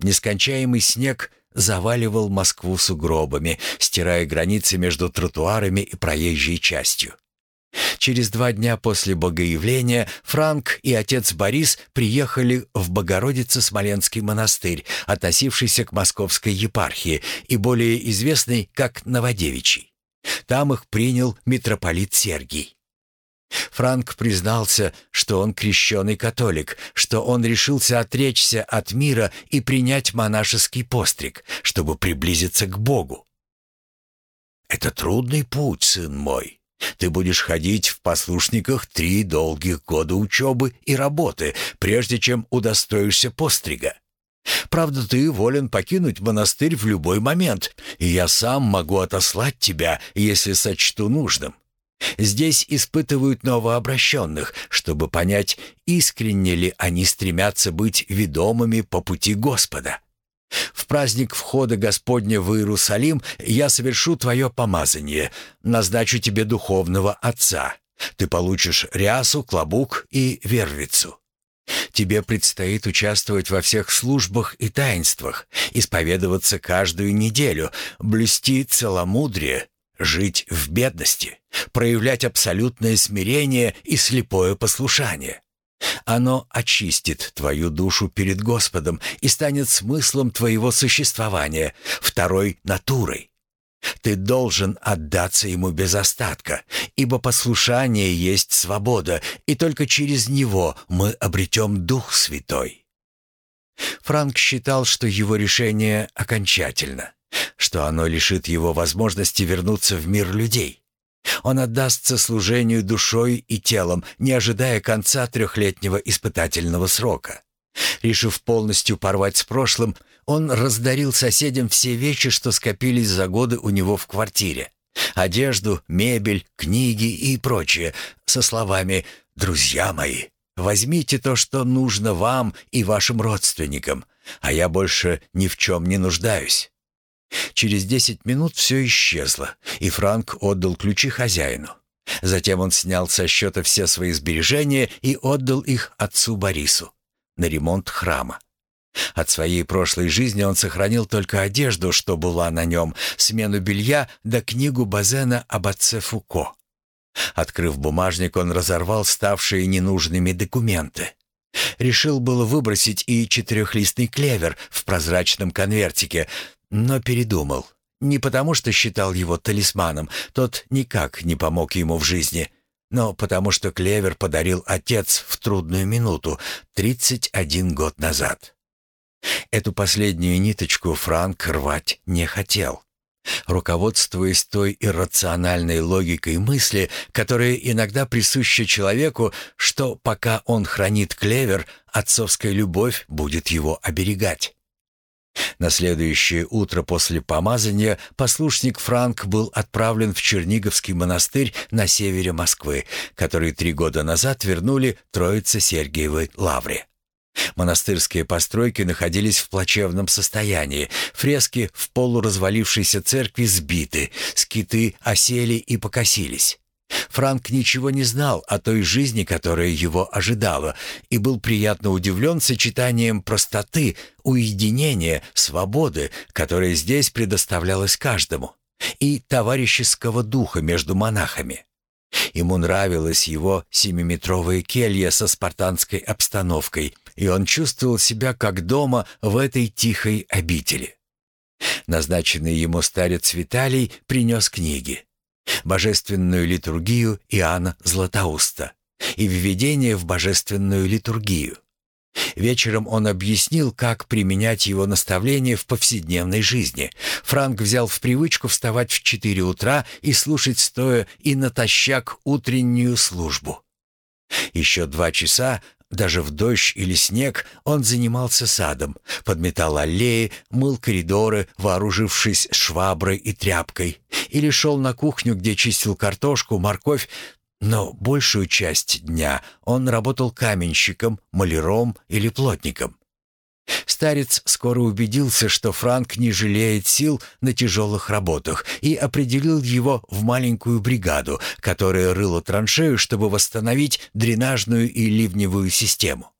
Нескончаемый снег заваливал Москву сугробами, стирая границы между тротуарами и проезжей частью. Через два дня после Богоявления Франк и отец Борис приехали в Богородице-Смоленский монастырь, относившийся к московской епархии и более известный как Новодевичий. Там их принял митрополит Сергий. Франк признался, что он крещеный католик, что он решился отречься от мира и принять монашеский постриг, чтобы приблизиться к Богу. «Это трудный путь, сын мой. Ты будешь ходить в послушниках три долгих года учебы и работы, прежде чем удостоишься пострига. Правда, ты волен покинуть монастырь в любой момент, и я сам могу отослать тебя, если сочту нужным. Здесь испытывают новообращенных, чтобы понять, искренне ли они стремятся быть ведомыми по пути Господа. В праздник входа Господня в Иерусалим я совершу твое помазание, назначу тебе духовного отца. Ты получишь рясу, клобук и вервицу. Тебе предстоит участвовать во всех службах и таинствах, исповедоваться каждую неделю, блюсти целомудрие, жить в бедности, проявлять абсолютное смирение и слепое послушание. Оно очистит твою душу перед Господом и станет смыслом твоего существования, второй натурой. Ты должен отдаться ему без остатка, ибо послушание есть свобода, и только через него мы обретем Дух Святой. Франк считал, что его решение окончательно, что оно лишит его возможности вернуться в мир людей. Он отдастся служению душой и телом, не ожидая конца трехлетнего испытательного срока. Решив полностью порвать с прошлым, он раздарил соседям все вещи, что скопились за годы у него в квартире. Одежду, мебель, книги и прочее, со словами «Друзья мои, возьмите то, что нужно вам и вашим родственникам, а я больше ни в чем не нуждаюсь». Через десять минут все исчезло, и Франк отдал ключи хозяину. Затем он снял со счета все свои сбережения и отдал их отцу Борису на ремонт храма. От своей прошлой жизни он сохранил только одежду, что была на нем, смену белья да книгу Базена об отце Фуко. Открыв бумажник, он разорвал ставшие ненужными документы. Решил было выбросить и четырехлистный клевер в прозрачном конвертике, но передумал. Не потому, что считал его талисманом, тот никак не помог ему в жизни, но потому что клевер подарил отец в трудную минуту, 31 год назад. Эту последнюю ниточку Франк рвать не хотел. Руководствуясь той иррациональной логикой мысли, которая иногда присуща человеку, что пока он хранит клевер, отцовская любовь будет его оберегать. На следующее утро после помазания послушник Франк был отправлен в Черниговский монастырь на севере Москвы, который три года назад вернули Троице-Сергиевой лавре. Монастырские постройки находились в плачевном состоянии, фрески в полуразвалившейся церкви сбиты, скиты осели и покосились. Франк ничего не знал о той жизни, которая его ожидала, и был приятно удивлен сочетанием простоты, уединения, свободы, которая здесь предоставлялась каждому, и товарищеского духа между монахами. Ему нравилась его семиметровая келья со спартанской обстановкой, и он чувствовал себя как дома в этой тихой обители. Назначенный ему старец Виталий принес книги божественную литургию Иоанна Златоуста и введение в божественную литургию. Вечером он объяснил, как применять его наставления в повседневной жизни. Франк взял в привычку вставать в 4 утра и слушать стоя и натощак утреннюю службу. Еще два часа даже в дождь или снег он занимался садом, подметал аллеи, мыл коридоры, вооружившись шваброй и тряпкой, или шел на кухню, где чистил картошку, морковь, но большую часть дня он работал каменщиком, маляром или плотником. Старец скоро убедился, что Франк не жалеет сил на тяжелых работах и определил его в маленькую бригаду, которая рыла траншею, чтобы восстановить дренажную и ливневую систему.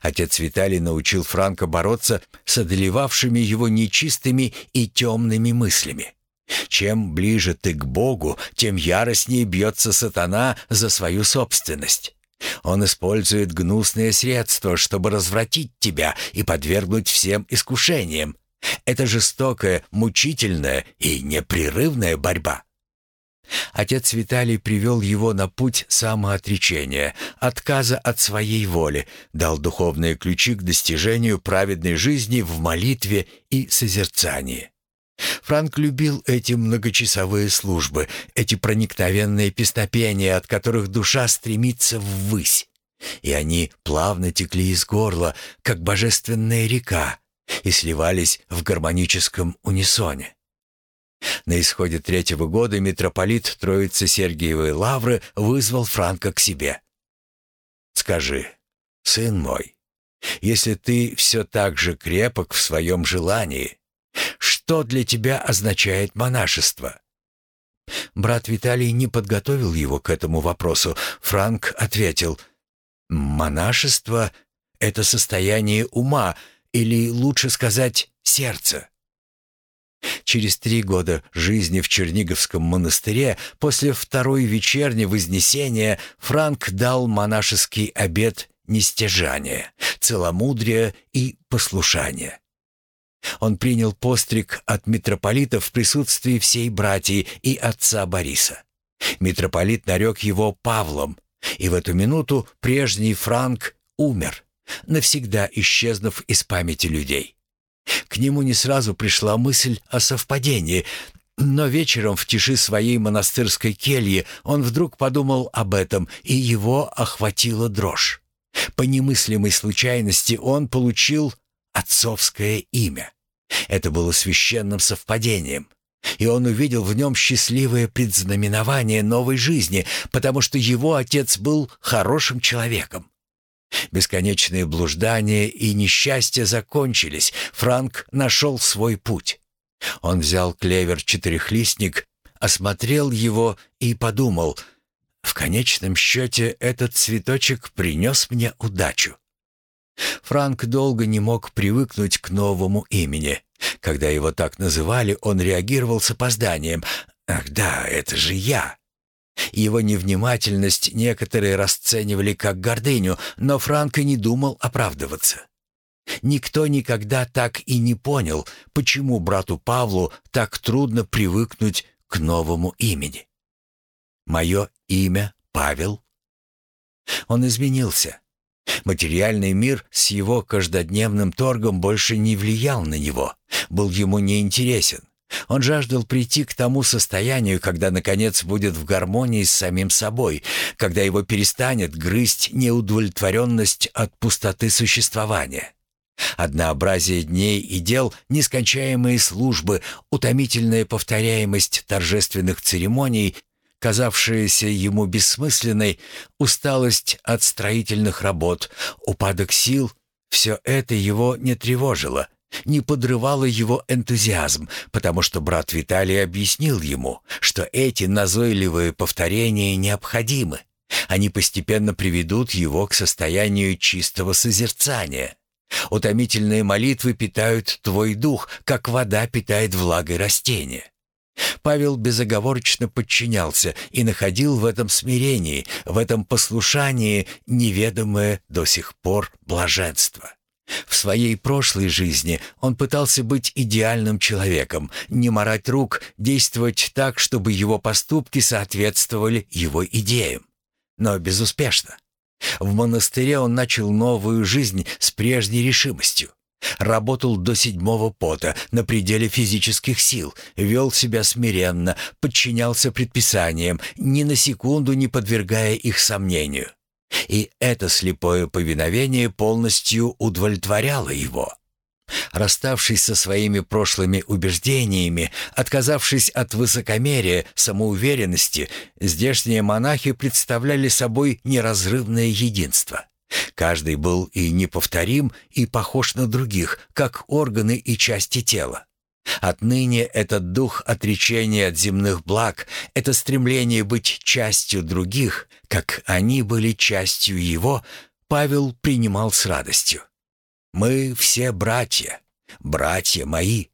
Отец Виталий научил Франка бороться с одолевавшими его нечистыми и темными мыслями. Чем ближе ты к Богу, тем яростнее бьется сатана за свою собственность. Он использует гнусные средства, чтобы развратить тебя и подвергнуть всем искушениям. Это жестокая, мучительная и непрерывная борьба. Отец Виталий привел его на путь самоотречения, отказа от своей воли, дал духовные ключи к достижению праведной жизни в молитве и созерцании. Франк любил эти многочасовые службы, эти проникновенные песнопения, от которых душа стремится ввысь. И они плавно текли из горла, как божественная река, и сливались в гармоническом унисоне. На исходе третьего года митрополит Троицы Сергиевой Лавры вызвал Франка к себе. «Скажи, сын мой, если ты все так же крепок в своем желании, что для тебя означает монашество?» Брат Виталий не подготовил его к этому вопросу. Франк ответил, «Монашество — это состояние ума, или лучше сказать, сердца. Через три года жизни в Черниговском монастыре после второй вечерни Вознесения Франк дал монашеский обет нестяжания, целомудрия и послушания. Он принял постриг от митрополита в присутствии всей братьи и отца Бориса. Митрополит нарек его Павлом, и в эту минуту прежний Франк умер, навсегда исчезнув из памяти людей. К нему не сразу пришла мысль о совпадении, но вечером в тиши своей монастырской кельи он вдруг подумал об этом, и его охватила дрожь. По немыслимой случайности он получил отцовское имя. Это было священным совпадением. И он увидел в нем счастливое предзнаменование новой жизни, потому что его отец был хорошим человеком. Бесконечные блуждания и несчастья закончились. Франк нашел свой путь. Он взял клевер-четырехлистник, осмотрел его и подумал, «В конечном счете этот цветочек принес мне удачу». Франк долго не мог привыкнуть к новому имени. Когда его так называли, он реагировал с опозданием. «Ах да, это же я!» Его невнимательность некоторые расценивали как гордыню, но Франко не думал оправдываться. Никто никогда так и не понял, почему брату Павлу так трудно привыкнуть к новому имени. Мое имя Павел. Он изменился. Материальный мир с его каждодневным торгом больше не влиял на него, был ему неинтересен. Он жаждал прийти к тому состоянию, когда, наконец, будет в гармонии с самим собой, когда его перестанет грызть неудовлетворенность от пустоты существования. Однообразие дней и дел, нескончаемые службы, утомительная повторяемость торжественных церемоний, казавшаяся ему бессмысленной, усталость от строительных работ, упадок сил — все это его не тревожило — не подрывало его энтузиазм, потому что брат Виталий объяснил ему, что эти назойливые повторения необходимы. Они постепенно приведут его к состоянию чистого созерцания. Утомительные молитвы питают твой дух, как вода питает влагой растения. Павел безоговорочно подчинялся и находил в этом смирении, в этом послушании неведомое до сих пор блаженство. В своей прошлой жизни он пытался быть идеальным человеком, не морать рук, действовать так, чтобы его поступки соответствовали его идеям. Но безуспешно. В монастыре он начал новую жизнь с прежней решимостью. Работал до седьмого пота, на пределе физических сил, вел себя смиренно, подчинялся предписаниям, ни на секунду не подвергая их сомнению. И это слепое повиновение полностью удовлетворяло его. Расставшись со своими прошлыми убеждениями, отказавшись от высокомерия, самоуверенности, здешние монахи представляли собой неразрывное единство. Каждый был и неповторим, и похож на других, как органы и части тела. Отныне этот дух отречения от земных благ, это стремление быть частью других, как они были частью его, Павел принимал с радостью. «Мы все братья, братья мои».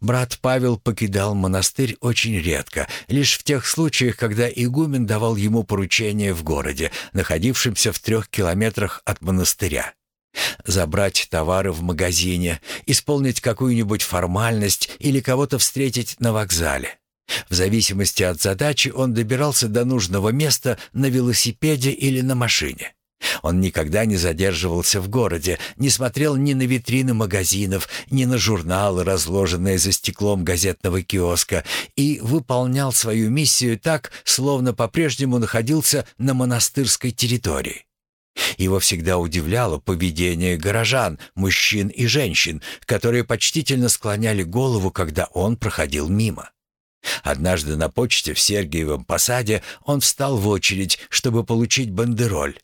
Брат Павел покидал монастырь очень редко, лишь в тех случаях, когда игумен давал ему поручение в городе, находившемся в трех километрах от монастыря. Забрать товары в магазине, исполнить какую-нибудь формальность или кого-то встретить на вокзале. В зависимости от задачи он добирался до нужного места на велосипеде или на машине. Он никогда не задерживался в городе, не смотрел ни на витрины магазинов, ни на журналы, разложенные за стеклом газетного киоска, и выполнял свою миссию так, словно по-прежнему находился на монастырской территории. Его всегда удивляло поведение горожан, мужчин и женщин, которые почтительно склоняли голову, когда он проходил мимо. Однажды на почте в Сергиевом посаде он встал в очередь, чтобы получить бандероль,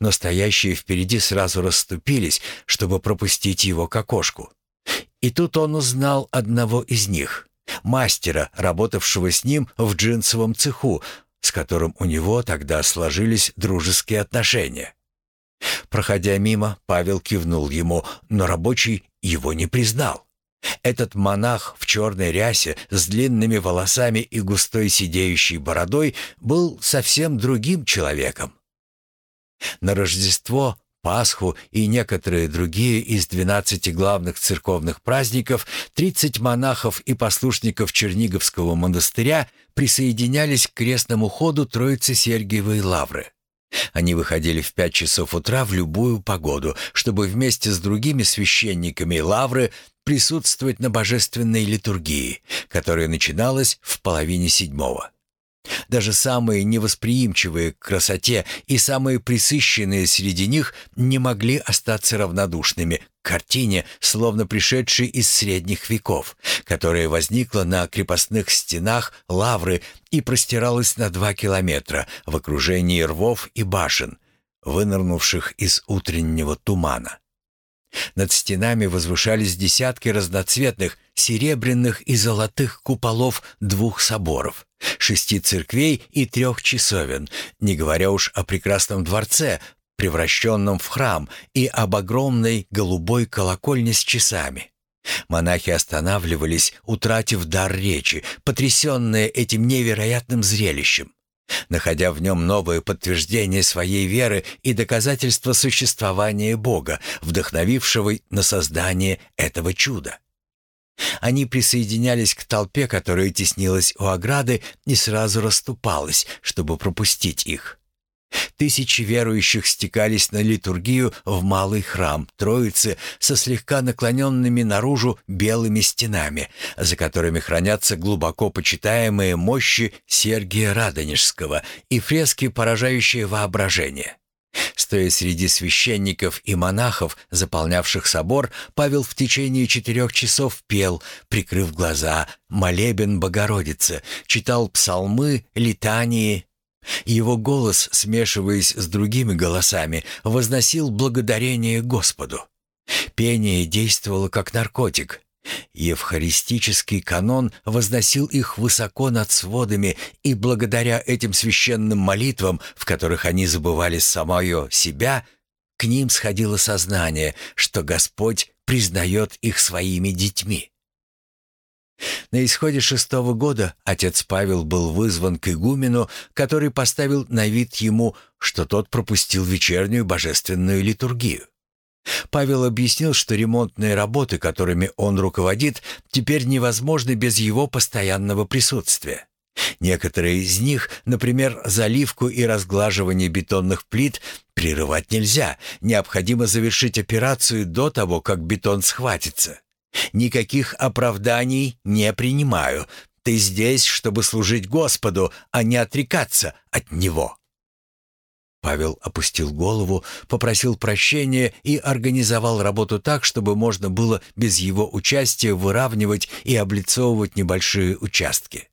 но стоящие впереди сразу расступились, чтобы пропустить его к окошку. И тут он узнал одного из них, мастера, работавшего с ним в джинсовом цеху, с которым у него тогда сложились дружеские отношения. Проходя мимо, Павел кивнул ему, но рабочий его не признал. Этот монах в черной рясе с длинными волосами и густой сидеющей бородой был совсем другим человеком. На Рождество, Пасху и некоторые другие из двенадцати главных церковных праздников 30 монахов и послушников Черниговского монастыря присоединялись к крестному ходу Троицы Сергиевой Лавры. Они выходили в пять часов утра в любую погоду, чтобы вместе с другими священниками Лавры присутствовать на божественной литургии, которая начиналась в половине седьмого. Даже самые невосприимчивые к красоте и самые присыщенные среди них не могли остаться равнодушными к картине, словно пришедшей из средних веков, которая возникла на крепостных стенах лавры и простиралась на два километра в окружении рвов и башен, вынырнувших из утреннего тумана. Над стенами возвышались десятки разноцветных, серебряных и золотых куполов двух соборов, шести церквей и трех часовен, не говоря уж о прекрасном дворце, превращенном в храм, и об огромной голубой колокольне с часами. Монахи останавливались, утратив дар речи, потрясенные этим невероятным зрелищем находя в нем новое подтверждение своей веры и доказательство существования Бога, вдохновившего на создание этого чуда. Они присоединялись к толпе, которая теснилась у ограды и сразу расступалась, чтобы пропустить их. Тысячи верующих стекались на литургию в малый храм Троицы со слегка наклоненными наружу белыми стенами, за которыми хранятся глубоко почитаемые мощи Сергия Радонежского и фрески, поражающие воображение. Стоя среди священников и монахов, заполнявших собор, Павел в течение четырех часов пел, прикрыв глаза, молебен Богородице, читал псалмы, литании, его голос, смешиваясь с другими голосами, возносил благодарение Господу. Пение действовало как наркотик. Евхаристический канон возносил их высоко над сводами, и благодаря этим священным молитвам, в которых они забывали самое себя, к ним сходило сознание, что Господь признает их своими детьми. На исходе шестого года отец Павел был вызван к игумену, который поставил на вид ему, что тот пропустил вечернюю божественную литургию. Павел объяснил, что ремонтные работы, которыми он руководит, теперь невозможны без его постоянного присутствия. Некоторые из них, например, заливку и разглаживание бетонных плит, прерывать нельзя, необходимо завершить операцию до того, как бетон схватится. Никаких оправданий не принимаю. Ты здесь, чтобы служить Господу, а не отрекаться от Него». Павел опустил голову, попросил прощения и организовал работу так, чтобы можно было без его участия выравнивать и облицовывать небольшие участки.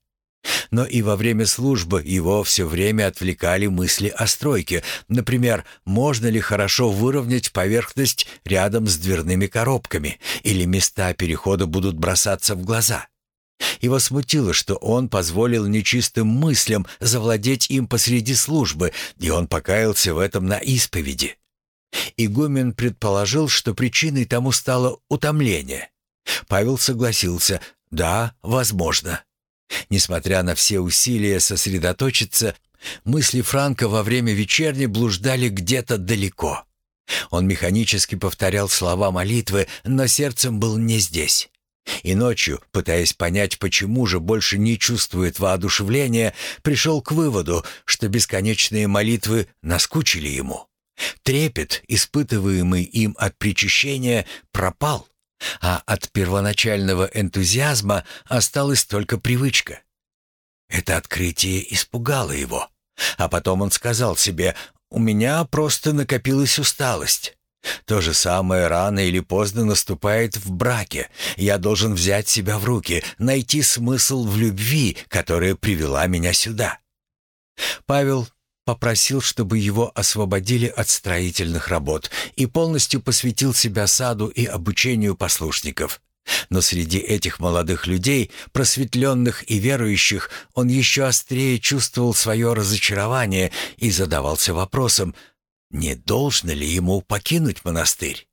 Но и во время службы его все время отвлекали мысли о стройке. Например, можно ли хорошо выровнять поверхность рядом с дверными коробками, или места перехода будут бросаться в глаза. Его смутило, что он позволил нечистым мыслям завладеть им посреди службы, и он покаялся в этом на исповеди. Игумен предположил, что причиной тому стало утомление. Павел согласился, да, возможно. Несмотря на все усилия сосредоточиться, мысли Франка во время вечерни блуждали где-то далеко. Он механически повторял слова молитвы, но сердцем был не здесь. И ночью, пытаясь понять, почему же больше не чувствует воодушевления, пришел к выводу, что бесконечные молитвы наскучили ему. Трепет, испытываемый им от причащения, пропал, а от первоначального энтузиазма осталась только привычка. Это открытие испугало его. А потом он сказал себе, «У меня просто накопилась усталость. То же самое рано или поздно наступает в браке. Я должен взять себя в руки, найти смысл в любви, которая привела меня сюда». Павел попросил, чтобы его освободили от строительных работ и полностью посвятил себя саду и обучению послушников. Но среди этих молодых людей, просветленных и верующих, он еще острее чувствовал свое разочарование и задавался вопросом, не должно ли ему покинуть монастырь.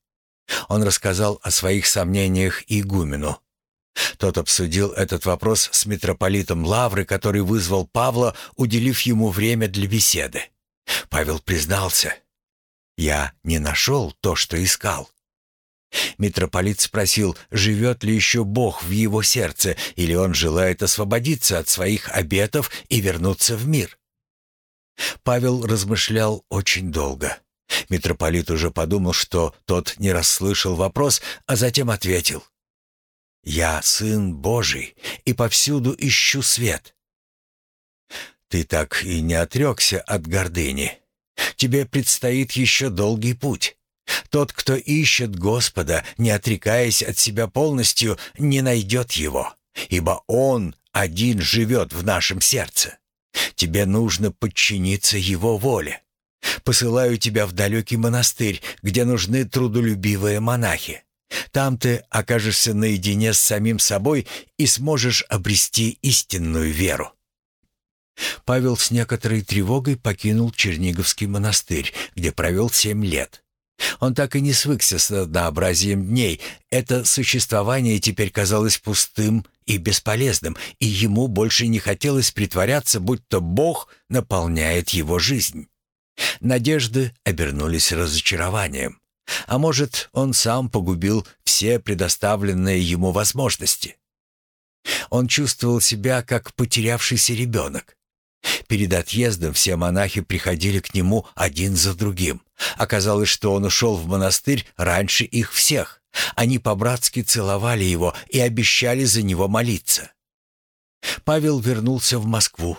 Он рассказал о своих сомнениях игумену. Тот обсудил этот вопрос с митрополитом Лавры, который вызвал Павла, уделив ему время для беседы. Павел признался, «Я не нашел то, что искал». Митрополит спросил, живет ли еще Бог в его сердце, или он желает освободиться от своих обетов и вернуться в мир. Павел размышлял очень долго. Митрополит уже подумал, что тот не расслышал вопрос, а затем ответил. Я сын Божий и повсюду ищу свет. Ты так и не отрекся от гордыни. Тебе предстоит еще долгий путь. Тот, кто ищет Господа, не отрекаясь от себя полностью, не найдет Его, ибо Он один живет в нашем сердце. Тебе нужно подчиниться Его воле. Посылаю тебя в далекий монастырь, где нужны трудолюбивые монахи. Там ты окажешься наедине с самим собой и сможешь обрести истинную веру. Павел с некоторой тревогой покинул Черниговский монастырь, где провел семь лет. Он так и не свыкся с однообразием дней. Это существование теперь казалось пустым и бесполезным, и ему больше не хотелось притворяться, будто Бог наполняет его жизнь. Надежды обернулись разочарованием. А может, он сам погубил все предоставленные ему возможности. Он чувствовал себя как потерявшийся ребенок. Перед отъездом все монахи приходили к нему один за другим. Оказалось, что он ушел в монастырь раньше их всех. Они по-братски целовали его и обещали за него молиться. Павел вернулся в Москву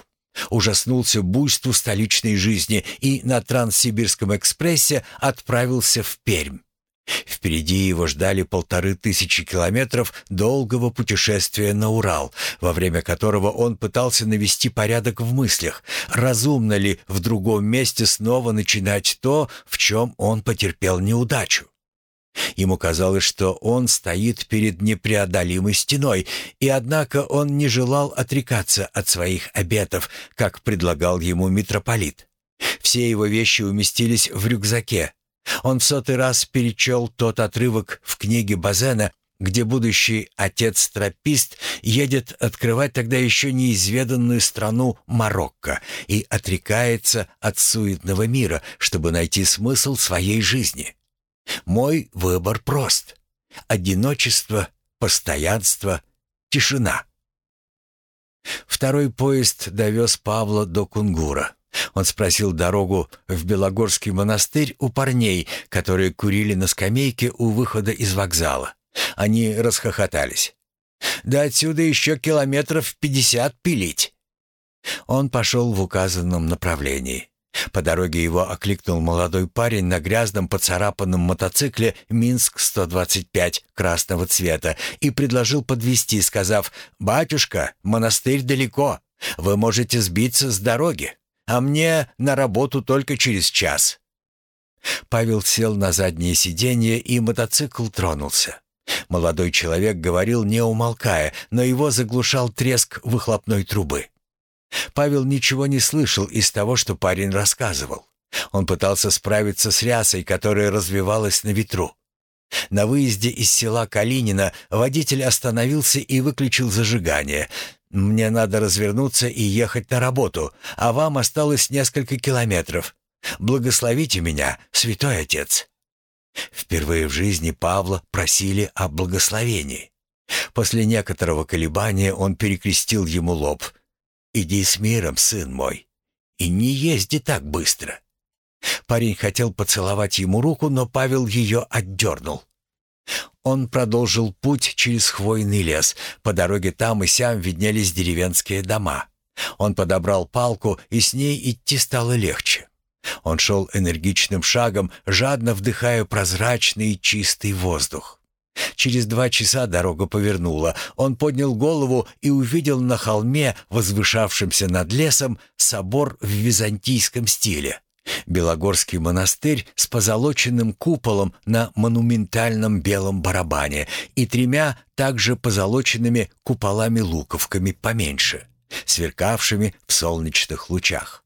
ужаснулся буйству столичной жизни и на Транссибирском экспрессе отправился в Пермь. Впереди его ждали полторы тысячи километров долгого путешествия на Урал, во время которого он пытался навести порядок в мыслях, разумно ли в другом месте снова начинать то, в чем он потерпел неудачу. Ему казалось, что он стоит перед непреодолимой стеной, и однако он не желал отрекаться от своих обетов, как предлагал ему митрополит. Все его вещи уместились в рюкзаке. Он в сотый раз перечел тот отрывок в книге Базена, где будущий отец-тропист едет открывать тогда еще неизведанную страну Марокко и отрекается от суетного мира, чтобы найти смысл своей жизни. Мой выбор прост. Одиночество, постоянство, тишина. Второй поезд довез Павла до Кунгура. Он спросил дорогу в Белогорский монастырь у парней, которые курили на скамейке у выхода из вокзала. Они расхохотались. «Да отсюда еще километров пятьдесят пилить». Он пошел в указанном направлении. По дороге его окликнул молодой парень на грязном поцарапанном мотоцикле «Минск-125» красного цвета и предложил подвести, сказав «Батюшка, монастырь далеко, вы можете сбиться с дороги, а мне на работу только через час». Павел сел на заднее сиденье, и мотоцикл тронулся. Молодой человек говорил, не умолкая, но его заглушал треск выхлопной трубы. Павел ничего не слышал из того, что парень рассказывал. Он пытался справиться с рясой, которая развивалась на ветру. На выезде из села Калинина водитель остановился и выключил зажигание. «Мне надо развернуться и ехать на работу, а вам осталось несколько километров. Благословите меня, святой отец». Впервые в жизни Павла просили о благословении. После некоторого колебания он перекрестил ему лоб. «Иди с миром, сын мой, и не езди так быстро». Парень хотел поцеловать ему руку, но Павел ее отдернул. Он продолжил путь через хвойный лес. По дороге там и сям виднелись деревенские дома. Он подобрал палку, и с ней идти стало легче. Он шел энергичным шагом, жадно вдыхая прозрачный чистый воздух. Через два часа дорога повернула. Он поднял голову и увидел на холме, возвышавшемся над лесом, собор в византийском стиле. Белогорский монастырь с позолоченным куполом на монументальном белом барабане и тремя также позолоченными куполами-луковками поменьше, сверкавшими в солнечных лучах.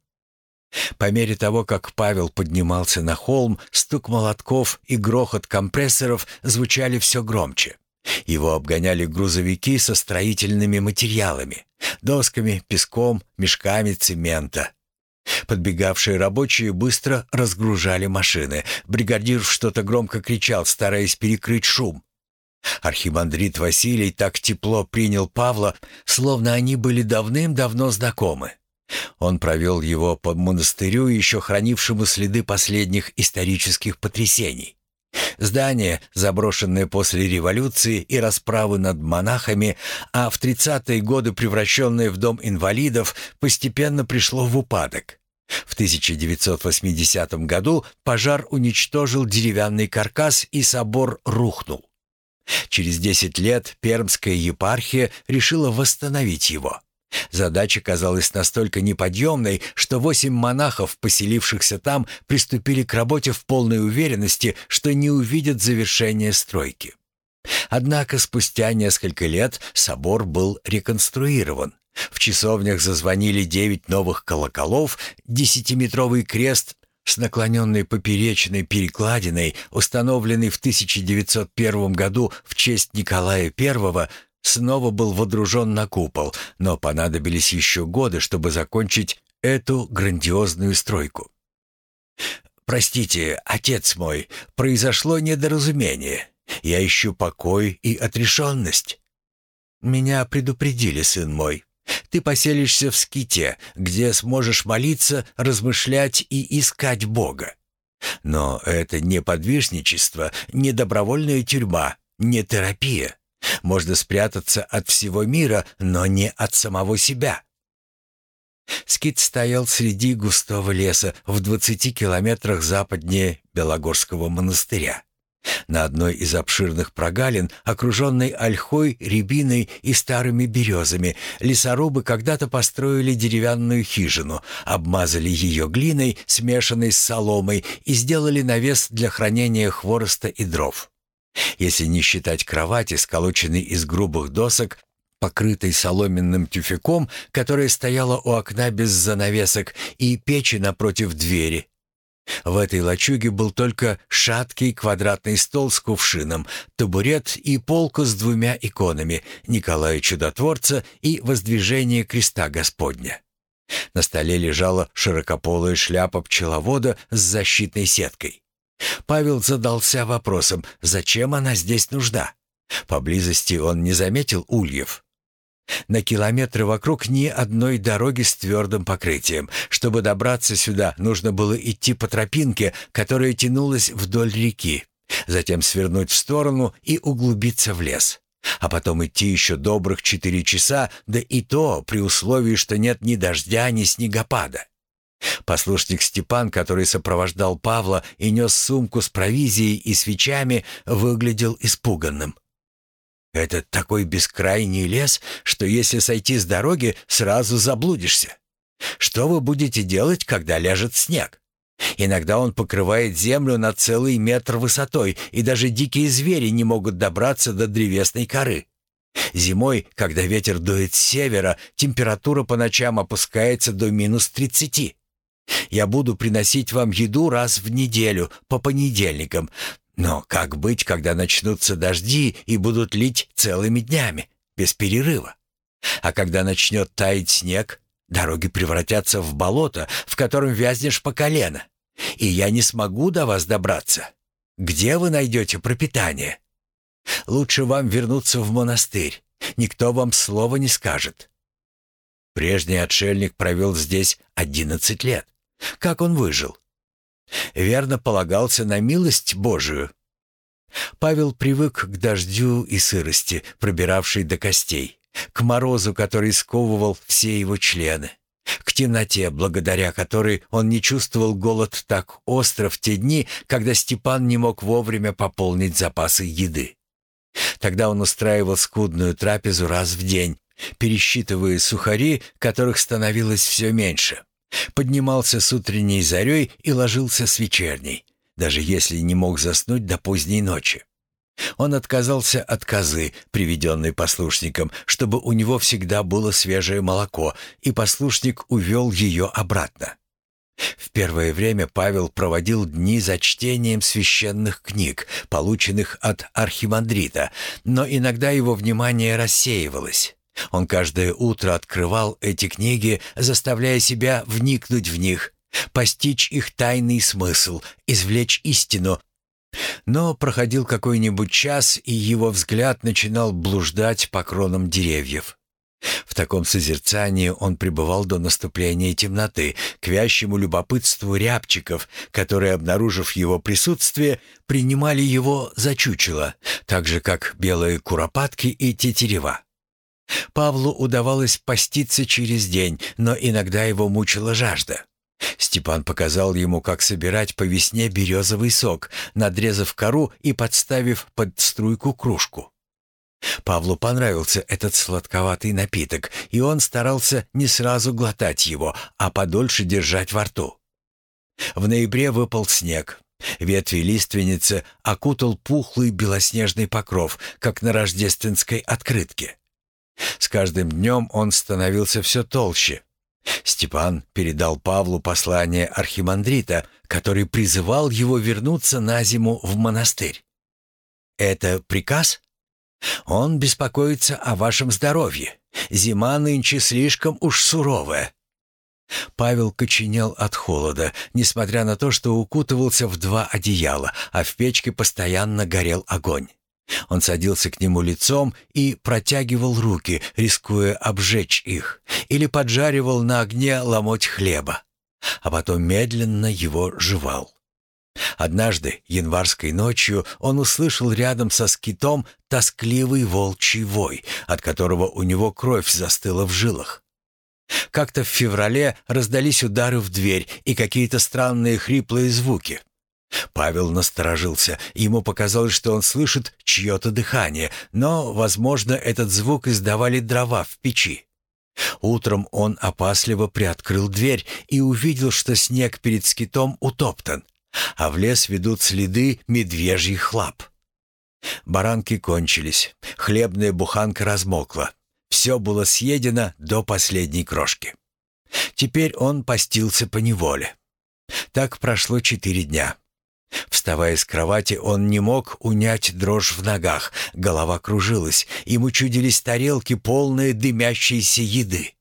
По мере того, как Павел поднимался на холм, стук молотков и грохот компрессоров звучали все громче. Его обгоняли грузовики со строительными материалами, досками, песком, мешками цемента. Подбегавшие рабочие быстро разгружали машины. Бригадир что-то громко кричал, стараясь перекрыть шум. Архимандрит Василий так тепло принял Павла, словно они были давным-давно знакомы. Он провел его по монастырю, еще хранившему следы последних исторических потрясений. Здание, заброшенное после революции и расправы над монахами, а в 30-е годы превращенное в дом инвалидов, постепенно пришло в упадок. В 1980 году пожар уничтожил деревянный каркас и собор рухнул. Через 10 лет Пермская епархия решила восстановить его. Задача казалась настолько неподъемной, что восемь монахов, поселившихся там, приступили к работе в полной уверенности, что не увидят завершения стройки. Однако спустя несколько лет собор был реконструирован. В часовнях зазвонили девять новых колоколов, десятиметровый крест с наклоненной поперечной перекладиной, установленный в 1901 году в честь Николая I, снова был водружен на купол, но понадобились еще годы, чтобы закончить эту грандиозную стройку. «Простите, отец мой, произошло недоразумение. Я ищу покой и отрешенность». «Меня предупредили, сын мой. Ты поселишься в ските, где сможешь молиться, размышлять и искать Бога. Но это не подвижничество, не добровольная тюрьма, не терапия. Можно спрятаться от всего мира, но не от самого себя. Скит стоял среди густого леса в двадцати километрах западнее Белогорского монастыря. На одной из обширных прогалин, окруженной ольхой, рябиной и старыми березами, лесорубы когда-то построили деревянную хижину, обмазали ее глиной, смешанной с соломой, и сделали навес для хранения хвороста и дров. Если не считать кровати, сколоченной из грубых досок, покрытой соломенным тюфяком, которая стояла у окна без занавесок, и печи напротив двери. В этой лачуге был только шаткий квадратный стол с кувшином, табурет и полка с двумя иконами Николая Чудотворца и Воздвижение Креста Господня. На столе лежала широкополая шляпа пчеловода с защитной сеткой. Павел задался вопросом, зачем она здесь нужна. Поблизости он не заметил ульев. На километры вокруг ни одной дороги с твердым покрытием. Чтобы добраться сюда, нужно было идти по тропинке, которая тянулась вдоль реки, затем свернуть в сторону и углубиться в лес. А потом идти еще добрых четыре часа, да и то при условии, что нет ни дождя, ни снегопада. Послушник Степан, который сопровождал Павла и нес сумку с провизией и свечами, выглядел испуганным. «Это такой бескрайний лес, что если сойти с дороги, сразу заблудишься. Что вы будете делать, когда ляжет снег?» Иногда он покрывает землю на целый метр высотой, и даже дикие звери не могут добраться до древесной коры. Зимой, когда ветер дует с севера, температура по ночам опускается до минус 30. Я буду приносить вам еду раз в неделю, по понедельникам. Но как быть, когда начнутся дожди и будут лить целыми днями, без перерыва? А когда начнет таять снег, дороги превратятся в болото, в котором вязнешь по колено. И я не смогу до вас добраться. Где вы найдете пропитание? Лучше вам вернуться в монастырь. Никто вам слова не скажет. Прежний отшельник провел здесь одиннадцать лет. Как он выжил? Верно полагался на милость Божию. Павел привык к дождю и сырости, пробиравшей до костей, к морозу, который сковывал все его члены, к темноте, благодаря которой он не чувствовал голод так остро в те дни, когда Степан не мог вовремя пополнить запасы еды. Тогда он устраивал скудную трапезу раз в день, пересчитывая сухари, которых становилось все меньше. Поднимался с утренней зарей и ложился с вечерней, даже если не мог заснуть до поздней ночи. Он отказался от козы, приведенной послушником, чтобы у него всегда было свежее молоко, и послушник увел ее обратно. В первое время Павел проводил дни за чтением священных книг, полученных от архимандрита, но иногда его внимание рассеивалось. Он каждое утро открывал эти книги, заставляя себя вникнуть в них, постичь их тайный смысл, извлечь истину. Но проходил какой-нибудь час, и его взгляд начинал блуждать по кронам деревьев. В таком созерцании он пребывал до наступления темноты, к вящему любопытству рябчиков, которые, обнаружив его присутствие, принимали его за чучело, так же, как белые куропатки и тетерева. Павлу удавалось поститься через день, но иногда его мучила жажда. Степан показал ему, как собирать по весне березовый сок, надрезав кору и подставив под струйку кружку. Павлу понравился этот сладковатый напиток, и он старался не сразу глотать его, а подольше держать во рту. В ноябре выпал снег. Ветви лиственницы окутал пухлый белоснежный покров, как на рождественской открытке. С каждым днем он становился все толще. Степан передал Павлу послание архимандрита, который призывал его вернуться на зиму в монастырь. «Это приказ?» «Он беспокоится о вашем здоровье. Зима нынче слишком уж суровая». Павел коченел от холода, несмотря на то, что укутывался в два одеяла, а в печке постоянно горел огонь. Он садился к нему лицом и протягивал руки, рискуя обжечь их, или поджаривал на огне ломоть хлеба, а потом медленно его жевал. Однажды, январской ночью, он услышал рядом со скитом тоскливый волчий вой, от которого у него кровь застыла в жилах. Как-то в феврале раздались удары в дверь и какие-то странные хриплые звуки. Павел насторожился. Ему показалось, что он слышит чье-то дыхание, но, возможно, этот звук издавали дрова в печи. Утром он опасливо приоткрыл дверь и увидел, что снег перед скитом утоптан, а в лес ведут следы медвежьих лап. Баранки кончились, хлебная буханка размокла. Все было съедено до последней крошки. Теперь он постился по неволе. Так прошло четыре дня. Вставая с кровати, он не мог унять дрожь в ногах, голова кружилась, ему чудились тарелки, полные дымящейся еды.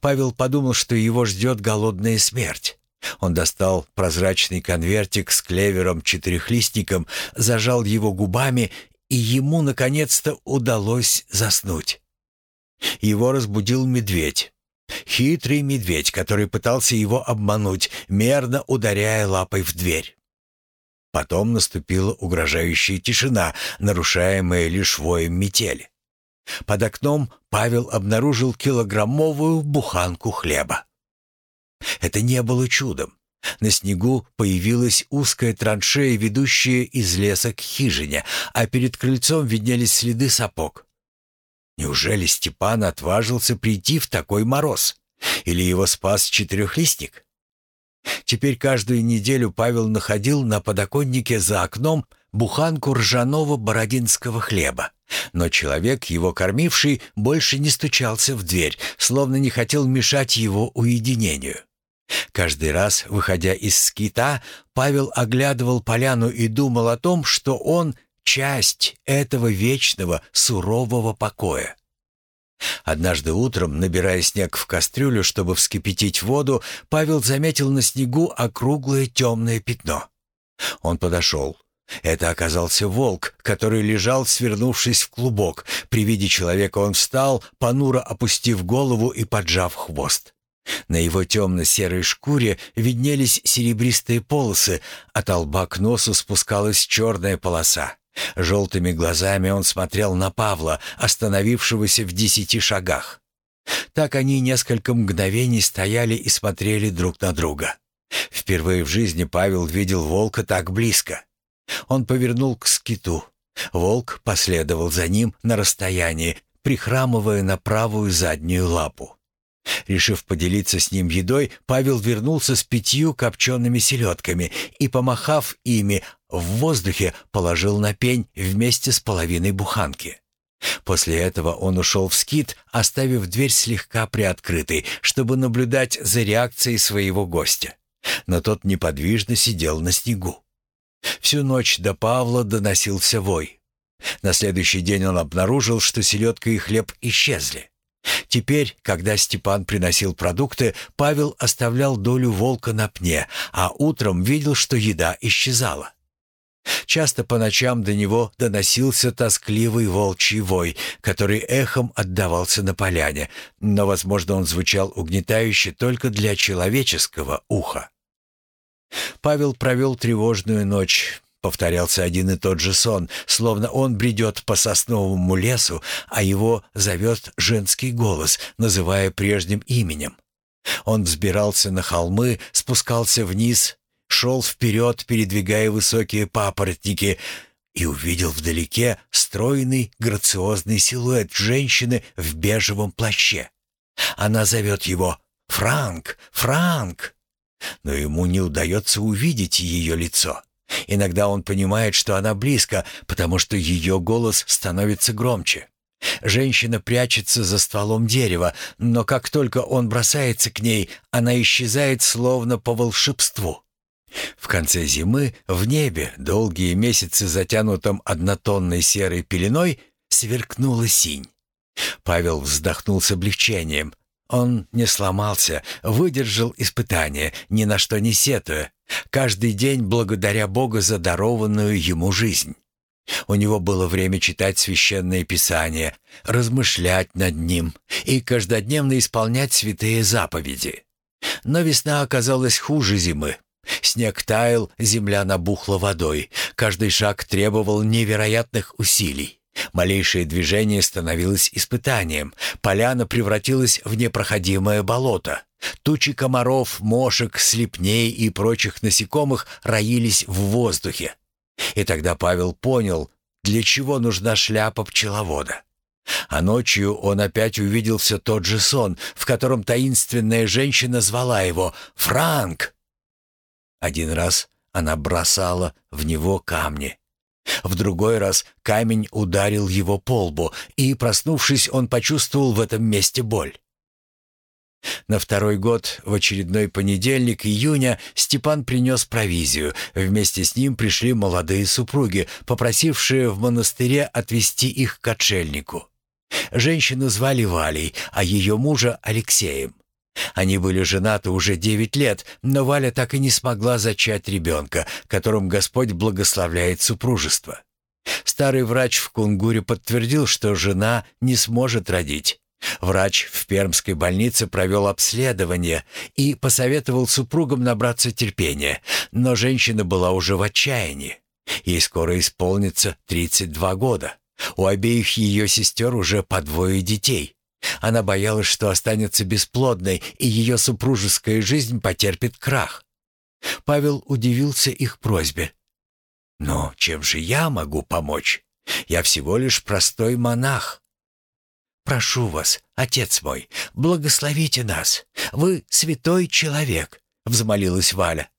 Павел подумал, что его ждет голодная смерть. Он достал прозрачный конвертик с клевером-четырехлистником, зажал его губами, и ему, наконец-то, удалось заснуть. Его разбудил медведь. Хитрый медведь, который пытался его обмануть, мерно ударяя лапой в дверь. Потом наступила угрожающая тишина, нарушаемая лишь воем метели. Под окном Павел обнаружил килограммовую буханку хлеба. Это не было чудом. На снегу появилась узкая траншея, ведущая из леса к хижине, а перед крыльцом виднелись следы сапог. Неужели Степан отважился прийти в такой мороз? Или его спас четырехлистник? Теперь каждую неделю Павел находил на подоконнике за окном буханку ржаного бородинского хлеба. Но человек, его кормивший, больше не стучался в дверь, словно не хотел мешать его уединению. Каждый раз, выходя из скита, Павел оглядывал поляну и думал о том, что он — часть этого вечного сурового покоя. Однажды утром, набирая снег в кастрюлю, чтобы вскипятить воду, Павел заметил на снегу округлое темное пятно. Он подошел. Это оказался волк, который лежал, свернувшись в клубок. При виде человека он встал, понуро опустив голову и поджав хвост. На его темно-серой шкуре виднелись серебристые полосы, от лба к носу спускалась черная полоса. Желтыми глазами он смотрел на Павла, остановившегося в десяти шагах. Так они несколько мгновений стояли и смотрели друг на друга. Впервые в жизни Павел видел волка так близко. Он повернул к скиту. Волк последовал за ним на расстоянии, прихрамывая на правую заднюю лапу. Решив поделиться с ним едой, Павел вернулся с пятью копчеными селедками и, помахав ими, в воздухе положил на пень вместе с половиной буханки. После этого он ушел в скит, оставив дверь слегка приоткрытой, чтобы наблюдать за реакцией своего гостя. Но тот неподвижно сидел на снегу. Всю ночь до Павла доносился вой. На следующий день он обнаружил, что селедка и хлеб исчезли. Теперь, когда Степан приносил продукты, Павел оставлял долю волка на пне, а утром видел, что еда исчезала. Часто по ночам до него доносился тоскливый волчий вой, который эхом отдавался на поляне, но, возможно, он звучал угнетающе только для человеческого уха. Павел провел тревожную ночь. Повторялся один и тот же сон, словно он бредет по сосновому лесу, а его зовет женский голос, называя прежним именем. Он взбирался на холмы, спускался вниз, шел вперед, передвигая высокие папоротники, и увидел вдалеке стройный, грациозный силуэт женщины в бежевом плаще. Она зовет его «Франк! Франк!» Но ему не удается увидеть ее лицо. Иногда он понимает, что она близко, потому что ее голос становится громче. Женщина прячется за стволом дерева, но как только он бросается к ней, она исчезает словно по волшебству. В конце зимы в небе, долгие месяцы затянутом однотонной серой пеленой, сверкнула синь. Павел вздохнул с облегчением. Он не сломался, выдержал испытание, ни на что не сетуя, каждый день благодаря Богу за дарованную ему жизнь. У него было время читать священное писание, размышлять над ним и каждодневно исполнять святые заповеди. Но весна оказалась хуже зимы. Снег таял, земля набухла водой, каждый шаг требовал невероятных усилий. Малейшее движение становилось испытанием. Поляна превратилась в непроходимое болото. Тучи комаров, мошек, слепней и прочих насекомых роились в воздухе. И тогда Павел понял, для чего нужна шляпа пчеловода. А ночью он опять увидел все тот же сон, в котором таинственная женщина звала его «Франк!». Один раз она бросала в него камни. В другой раз камень ударил его по лбу, и, проснувшись, он почувствовал в этом месте боль. На второй год, в очередной понедельник июня, Степан принес провизию. Вместе с ним пришли молодые супруги, попросившие в монастыре отвезти их к отшельнику. Женщину звали Валей, а ее мужа — Алексеем. Они были женаты уже девять лет, но Валя так и не смогла зачать ребенка, которым Господь благословляет супружество. Старый врач в Кунгуре подтвердил, что жена не сможет родить. Врач в Пермской больнице провел обследование и посоветовал супругам набраться терпения, но женщина была уже в отчаянии. Ей скоро исполнится 32 года. У обеих ее сестер уже по двое детей. Она боялась, что останется бесплодной, и ее супружеская жизнь потерпит крах. Павел удивился их просьбе. «Но чем же я могу помочь? Я всего лишь простой монах». «Прошу вас, отец мой, благословите нас. Вы святой человек. — взмолилась Валя.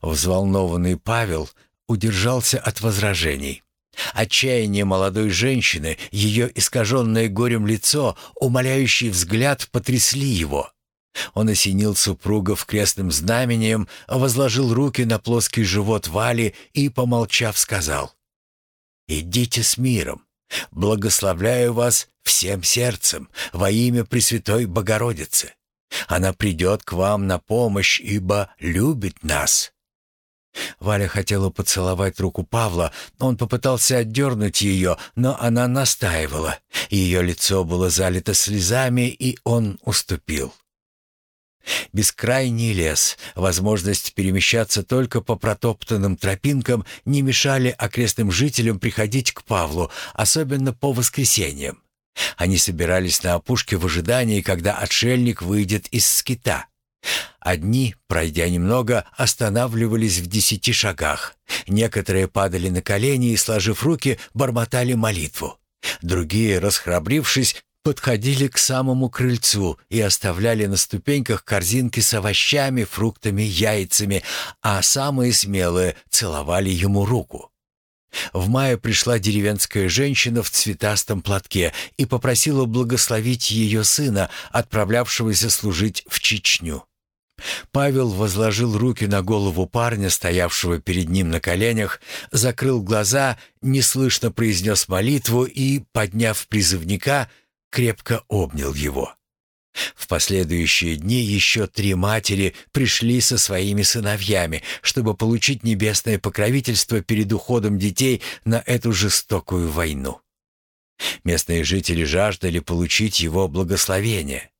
Взволнованный Павел удержался от возражений. Отчаяние молодой женщины, ее искаженное горем лицо, умоляющий взгляд потрясли его. Он осенил супругов крестным знамением, возложил руки на плоский живот Вали и, помолчав, сказал, «Идите с миром. Благословляю вас всем сердцем во имя Пресвятой Богородицы. Она придет к вам на помощь, ибо любит нас». Валя хотела поцеловать руку Павла, он попытался отдернуть ее, но она настаивала. Ее лицо было залито слезами, и он уступил. Бескрайний лес, возможность перемещаться только по протоптанным тропинкам не мешали окрестным жителям приходить к Павлу, особенно по воскресеньям. Они собирались на опушке в ожидании, когда отшельник выйдет из скита. Одни, пройдя немного, останавливались в десяти шагах. Некоторые падали на колени и, сложив руки, бормотали молитву. Другие, расхрабрившись, подходили к самому крыльцу и оставляли на ступеньках корзинки с овощами, фруктами, яйцами, а самые смелые целовали ему руку. В мае пришла деревенская женщина в цветастом платке и попросила благословить ее сына, отправлявшегося служить в Чечню. Павел возложил руки на голову парня, стоявшего перед ним на коленях, закрыл глаза, неслышно произнес молитву и, подняв призывника, крепко обнял его. В последующие дни еще три матери пришли со своими сыновьями, чтобы получить небесное покровительство перед уходом детей на эту жестокую войну. Местные жители жаждали получить его благословение.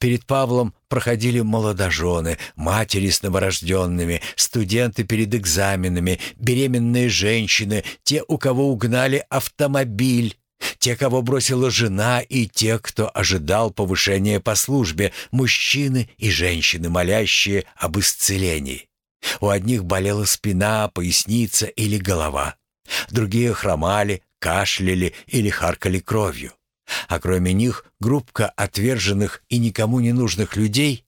Перед Павлом проходили молодожены, матери с новорожденными, студенты перед экзаменами, беременные женщины, те, у кого угнали автомобиль, те, кого бросила жена, и те, кто ожидал повышения по службе, мужчины и женщины, молящие об исцелении. У одних болела спина, поясница или голова. Другие хромали, кашляли или харкали кровью. А кроме них группка отверженных и никому не нужных людей,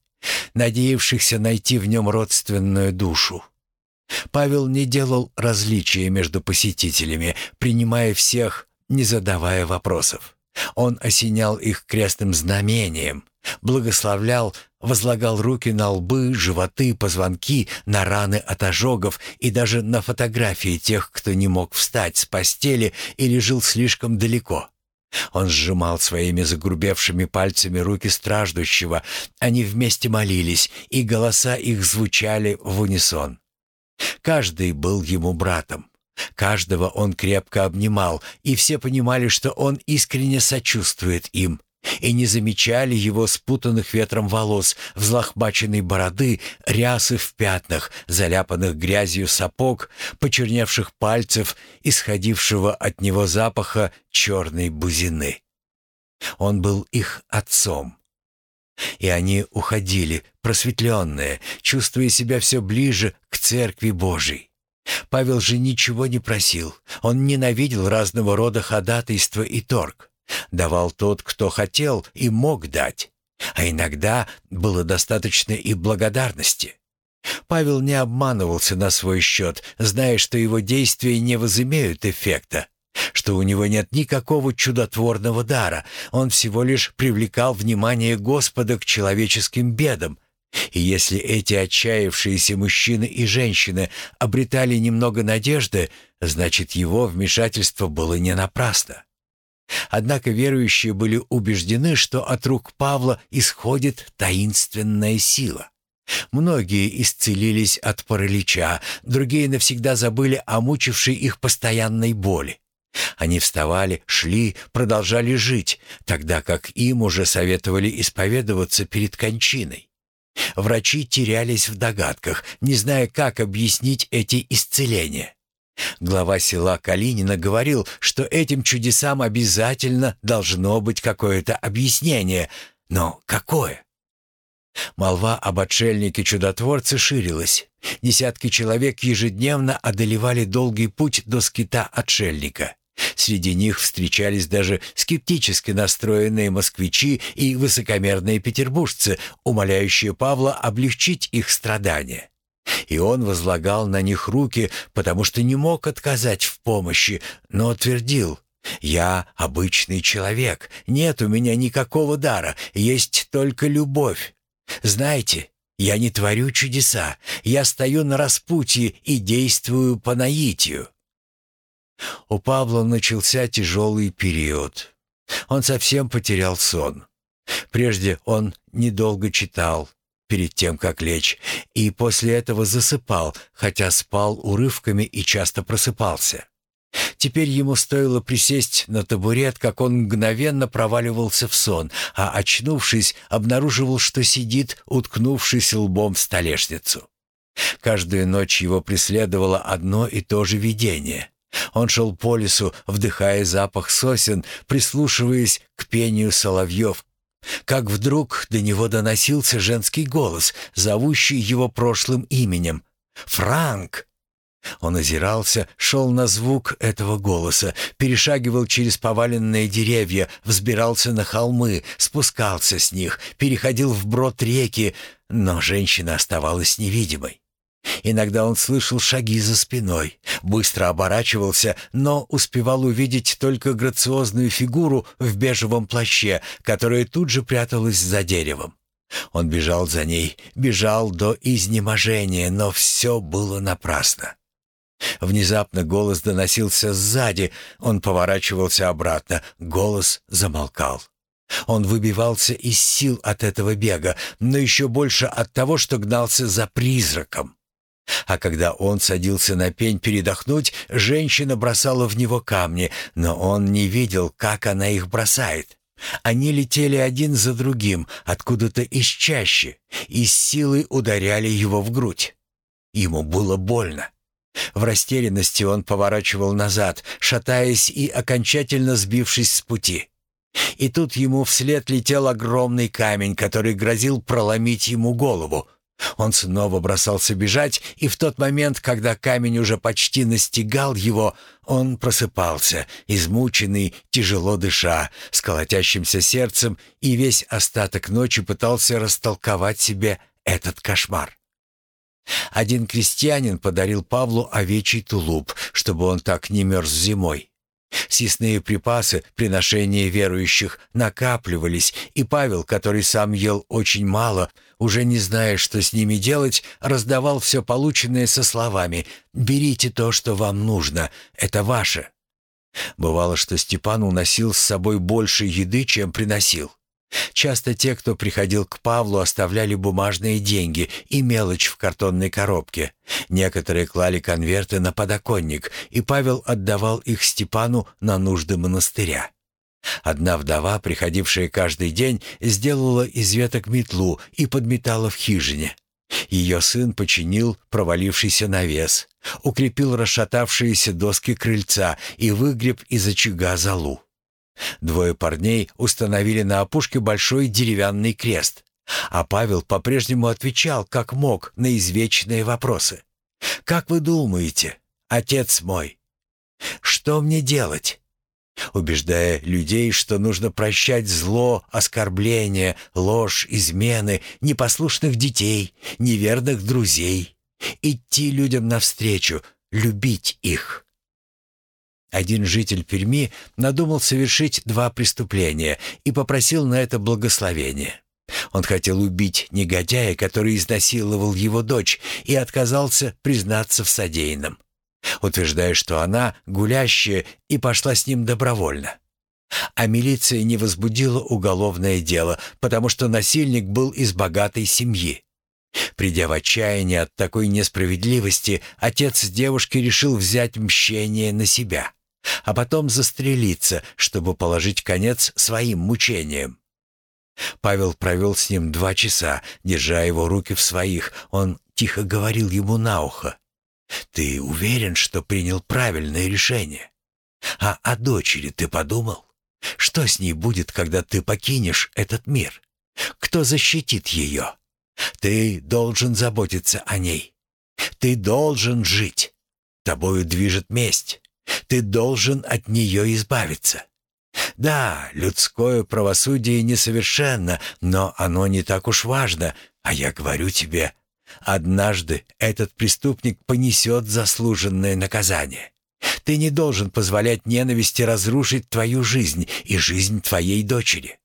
надеявшихся найти в нем родственную душу. Павел не делал различия между посетителями, принимая всех не задавая вопросов. Он осенял их крестным знамением, благословлял, возлагал руки на лбы, животы, позвонки, на раны от ожогов и даже на фотографии тех, кто не мог встать с постели или жил слишком далеко. Он сжимал своими загрубевшими пальцами руки страждущего, они вместе молились, и голоса их звучали в унисон. Каждый был ему братом. Каждого он крепко обнимал, и все понимали, что он искренне сочувствует им, и не замечали его спутанных ветром волос, взлохмаченной бороды, рясы в пятнах, заляпанных грязью сапог, почерневших пальцев, исходившего от него запаха черной бузины. Он был их отцом. И они уходили, просветленные, чувствуя себя все ближе к Церкви Божией. Павел же ничего не просил. Он ненавидел разного рода ходатайства и торг. Давал тот, кто хотел и мог дать. А иногда было достаточно и благодарности. Павел не обманывался на свой счет, зная, что его действия не возымеют эффекта, что у него нет никакого чудотворного дара, он всего лишь привлекал внимание Господа к человеческим бедам, и если эти отчаявшиеся мужчины и женщины обретали немного надежды, значит его вмешательство было не напрасно. Однако верующие были убеждены, что от рук Павла исходит таинственная сила. Многие исцелились от паралича, другие навсегда забыли о мучившей их постоянной боли. Они вставали, шли, продолжали жить, тогда как им уже советовали исповедоваться перед кончиной. Врачи терялись в догадках, не зная, как объяснить эти исцеления. Глава села Калинина говорил, что этим чудесам обязательно должно быть какое-то объяснение. Но какое? Молва об отшельнике-чудотворце ширилась. Десятки человек ежедневно одолевали долгий путь до скита отшельника. Среди них встречались даже скептически настроенные москвичи и высокомерные петербуржцы, умоляющие Павла облегчить их страдания. И он возлагал на них руки, потому что не мог отказать в помощи, но твердил «Я обычный человек, нет у меня никакого дара, есть только любовь. Знаете, я не творю чудеса, я стою на распутье и действую по наитию». У Павла начался тяжелый период. Он совсем потерял сон. Прежде он недолго читал, перед тем, как лечь, и после этого засыпал, хотя спал урывками и часто просыпался. Теперь ему стоило присесть на табурет, как он мгновенно проваливался в сон, а, очнувшись, обнаруживал, что сидит, уткнувшись лбом в столешницу. Каждую ночь его преследовало одно и то же видение. Он шел по лесу, вдыхая запах сосен, прислушиваясь к пению соловьев, как вдруг до него доносился женский голос, зовущий его прошлым именем. «Франк!» Он озирался, шел на звук этого голоса, перешагивал через поваленные деревья, взбирался на холмы, спускался с них, переходил вброд реки, но женщина оставалась невидимой. Иногда он слышал шаги за спиной, быстро оборачивался, но успевал увидеть только грациозную фигуру в бежевом плаще, которая тут же пряталась за деревом. Он бежал за ней, бежал до изнеможения, но все было напрасно. Внезапно голос доносился сзади, он поворачивался обратно, голос замолкал. Он выбивался из сил от этого бега, но еще больше от того, что гнался за призраком. А когда он садился на пень передохнуть, женщина бросала в него камни, но он не видел, как она их бросает. Они летели один за другим, откуда-то из чащи, и с силой ударяли его в грудь. Ему было больно. В растерянности он поворачивал назад, шатаясь и окончательно сбившись с пути. И тут ему вслед летел огромный камень, который грозил проломить ему голову. Он снова бросался бежать, и в тот момент, когда камень уже почти настигал его, он просыпался, измученный, тяжело дыша, с колотящимся сердцем, и весь остаток ночи пытался растолковать себе этот кошмар. Один крестьянин подарил Павлу овечий тулуп, чтобы он так не мерз зимой. Съестные припасы, приношения верующих, накапливались, и Павел, который сам ел очень мало, уже не зная, что с ними делать, раздавал все полученное со словами «Берите то, что вам нужно, это ваше». Бывало, что Степан уносил с собой больше еды, чем приносил. Часто те, кто приходил к Павлу, оставляли бумажные деньги и мелочь в картонной коробке. Некоторые клали конверты на подоконник, и Павел отдавал их Степану на нужды монастыря. Одна вдова, приходившая каждый день, сделала из веток метлу и подметала в хижине. Ее сын починил провалившийся навес, укрепил расшатавшиеся доски крыльца и выгреб из очага залу. Двое парней установили на опушке большой деревянный крест, а Павел по-прежнему отвечал, как мог, на извечные вопросы. «Как вы думаете, отец мой, что мне делать?» Убеждая людей, что нужно прощать зло, оскорбления, ложь, измены, непослушных детей, неверных друзей, идти людям навстречу, любить их. Один житель Перми надумал совершить два преступления и попросил на это благословение. Он хотел убить негодяя, который изнасиловал его дочь, и отказался признаться в содеянном, утверждая, что она гулящая и пошла с ним добровольно. А милиция не возбудила уголовное дело, потому что насильник был из богатой семьи. Придя в отчаяние от такой несправедливости, отец девушки решил взять мщение на себя а потом застрелиться, чтобы положить конец своим мучениям. Павел провел с ним два часа, держа его руки в своих. Он тихо говорил ему на ухо. «Ты уверен, что принял правильное решение? А о дочери ты подумал? Что с ней будет, когда ты покинешь этот мир? Кто защитит ее? Ты должен заботиться о ней. Ты должен жить. Тобою движет месть. Ты должен от нее избавиться. Да, людское правосудие несовершенно, но оно не так уж важно, а я говорю тебе, однажды этот преступник понесет заслуженное наказание. Ты не должен позволять ненависти разрушить твою жизнь и жизнь твоей дочери.